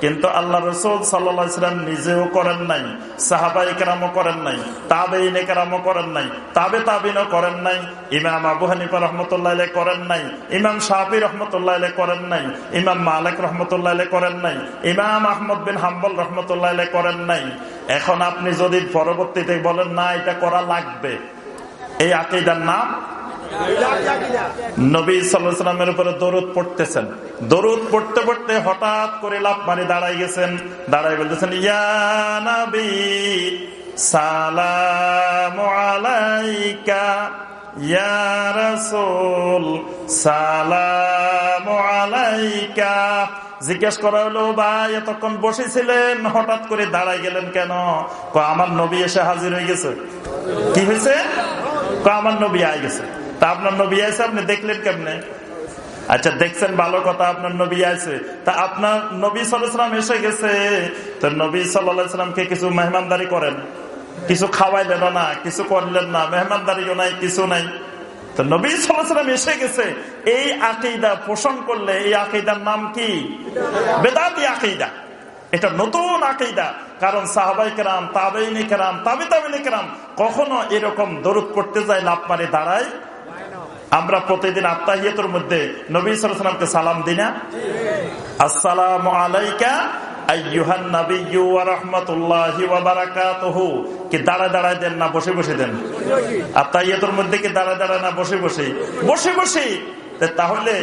কিন্তু আল্লাহ রসুল সাল্লাম নিজেও করেন নাই সাহাবাই কেরামও করেন নাই তাবে কেরামও করেন নাই, তাবে তাবিনও করেন নাই, ইমাম আবু হানিফা রহমতুল্লাহ করেন নাই, ইমাম শাহি রহমতুল্লাহ করেন নাই, ইমাম মালিক রহমতুল্লাহ করেন নাই, ইমাম আহমদ বিন হাম্বল রহমতুল্লাহ করেন নাই। এখন আপনি যদি পরবর্তীতে বলেন, না, এটা করা লাগবে। এই আকিদার নাম নবী সাল্লামের উপরে দরুদ পড়তেছেন। দরুদ পড়তে পড়তে হঠাৎ করে লাভ মারি দাঁড়াই গেছেন। দাঁড়াই বলতেছেন, ইয়া নবী, সালাম আলাইকা সালাম আলাইকা। জিজ্ঞেস করা হলো, ভাই, এতক্ষণ বসেছিলেন, হঠাৎ করে দাঁড়াই গেলেন কেন? আমার নবী এসে হাজির হয়ে গেছে। কি হয়েছে? আমার নবী আয় গেছে। তা আপনার নবী আছে আপনি দেখলেন কেমনে? আচ্ছা দেখছেন, ভালো কথা, আপনার নবী আছে তা আপনার নবী সাল্লাম এসে গেছে। তো নবী সাল্লামকে কিছু মেহমানদারি করেন। কিছু খাওয়াইলেন না, কিছু করলেন না, মেহমানদারিও নাই, কিছু নাই। তো নবী সাল্লাম এসে গেছে। এই আকিদা পোষণ করলে, এই আকিদার নাম কি? বেদাতি আকিদা। এটা নতুন আকিদা। কারণ সাহাবাই কেরাম, তাবেইনি কেরাম, তাবে তাবেনি কেরাম কখনো এরকম দরুদ পড়তে যায় লাভ মারে, দাঁড়ায়। আমরা প্রতিদিন আত্মাহিয়তর মধ্যে নবী সালামকে সালাম দিই না? আসসালাম আলাইকা কি দাঁড়ায় দেন না, বসে বসে দেন? মধ্যে কি দাঁড়ায় দাঁড়ায় না, বসে বসে? বসে বসে। তাহলে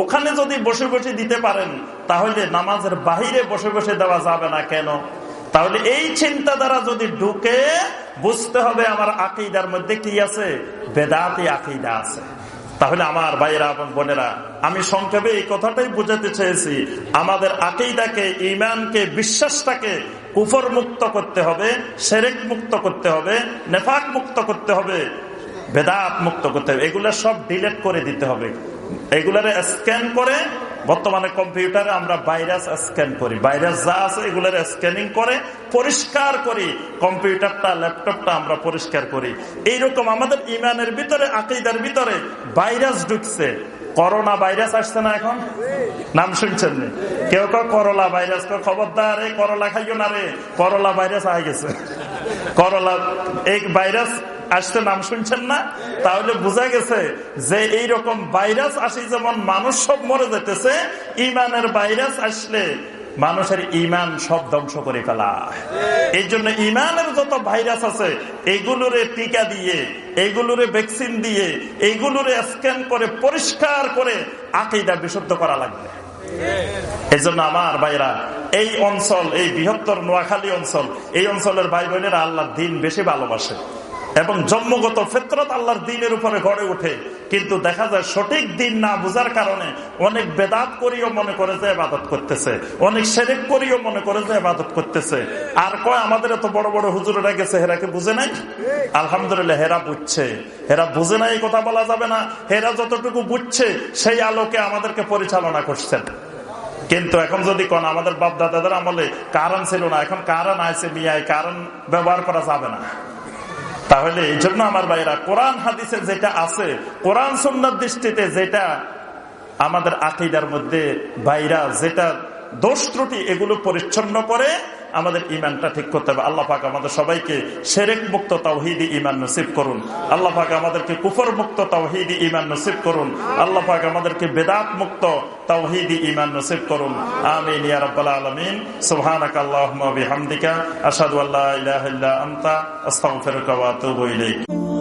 ওখানে যদি বসে বসে দিতে পারেন তাহলে নামাজের বাহিরে বসে বসে দেওয়া যাবে না কেন? তাহলে এই চিন্তা দ্বারা যদি ঢুকে, বুঝতে হবে আমার আকিদার মধ্যে কি আছে? বেদাতি আকিদা আছে। তাহলে আমার ভাইয়েরা এবং বোনেরা, আমি সংক্ষেপে এই কথাটাই বুঝাতে চেয়েছি। আমাদের আকিদাকে ইমানকে বিশ্বাসটাকে কুফর মুক্ত করতে হবে সেরেক মুক্ত করতে হবে নেফাক মুক্ত করতে হবে বেদাত মুক্ত করতে হবে। এগুলো সব ডিলেট করে দিতে হবে। এগুলারে স্ক্যান করে, বর্তমানে কম্পিউটারে আমরা ভাইরাস স্ক্যান করি। ভাইরাস যা আছে এগুলোর স্ক্যানিং করে, পরিষ্কার করি। কম্পিউটারটা ল্যাপটপটা আমরা পরিষ্কার করি। এইরকম আমাদের ইমানের ভিতরে, আকিদার ভিতরে ভাইরাস ঢুকছে। করোনা ভাইরাস আসছে না এখন? নাম শুনছেন কেউ কেউ করলা ভাইরাস খবরদার, এই করলা খাইও না রে। করলা ভাইরাস আই গেছে। করলা, এই ভাইরাস আসছে, নাম শুনছেন না? তাহলে বোঝা গেছে যে এই রকম ভাইরাস আসি, যেমন মানুষ সব মরে যেতেছে, ইমানের ভাইরাস আসলে মানুষের ইমান সব ধ্বংস করে ফেলা। এই জন্য ইমানের যত ভাইরাস আছে এইগুলোরে টিকা দিয়ে এইগুলোরে ভ্যাকসিন দিয়ে এইগুলোরে স্ক্যান করে, পরিষ্কার করে আকিদা বিশুদ্ধ করা লাগবে। এই জন্য আমার ভাইরা, এই অঞ্চল, এই বৃহত্তর নোয়াখালী অঞ্চল, এই অঞ্চলের ভাই বোনেরা আল্লাহ দিন বেশি ভালোবাসে। এবং জন্মগত ফেতরত আল্লাহর দিনের উপরে গড়ে ওঠে। কিন্তু দেখা যায় সঠিক দিন না বুঝার কারণে অনেক বেদাত করিও মনে করে যে আবাদত করতেছে, অনেক সেরেক করিও মনে করে যে আবাদত করতেছে। আর কয়, আমাদের এত বড় বড় হুজুরেরা গেছে হেরাকে বুঝে নাই? আলহামদুলিল্লাহ, হেরা বুঝছে। হেরা বুঝে নাই কথা বলা যাবে না। হেরা যতটুকু বুঝছে, সেই আলোকে আমাদেরকে পরিচালনা করছেন। কিন্তু এখন যদি কোন আমাদের বাপ দাদাদের আমলে কারণ ছিল না, এখন কারণ আছে মিয়ায়, কারণ ব্যবহার করা যাবে না। তাহলে এই জন্য আমার ভাইরা কোরআন হাদিসে যেটা আছে, কোরআন সন্ন্যার দৃষ্টিতে যেটা আমাদের আকিদার মধ্যে বাইরা যেটা দোষ ত্রুটি এগুলো পরিচ্ছন্ন করে আমাদের ইমানটা ঠিক করতে হবে। আল্লাহ পাক আমাদের সবাইকে সেরেক মুক্ত তাওহিদি ইমান নসিব করুন। আল্লাহ পাক আমাদেরকে কুফর মুক্ত তাওহিদি ইমান নসিব করুন। আল্লাহ পাক আমাদেরকে বেদাত মুক্ত তাওহিদি ইমান নসিব করুন। আমিন, ইয়া রাব্বাল আলামিন। সুবহানাকাল্লাহুম্মা বিহামদিকা। আশহাদু আল্লা ইলাহা ইল্লা আনতা। আস্তাগফিরুকা ওয়া আতুবু ইলাইক।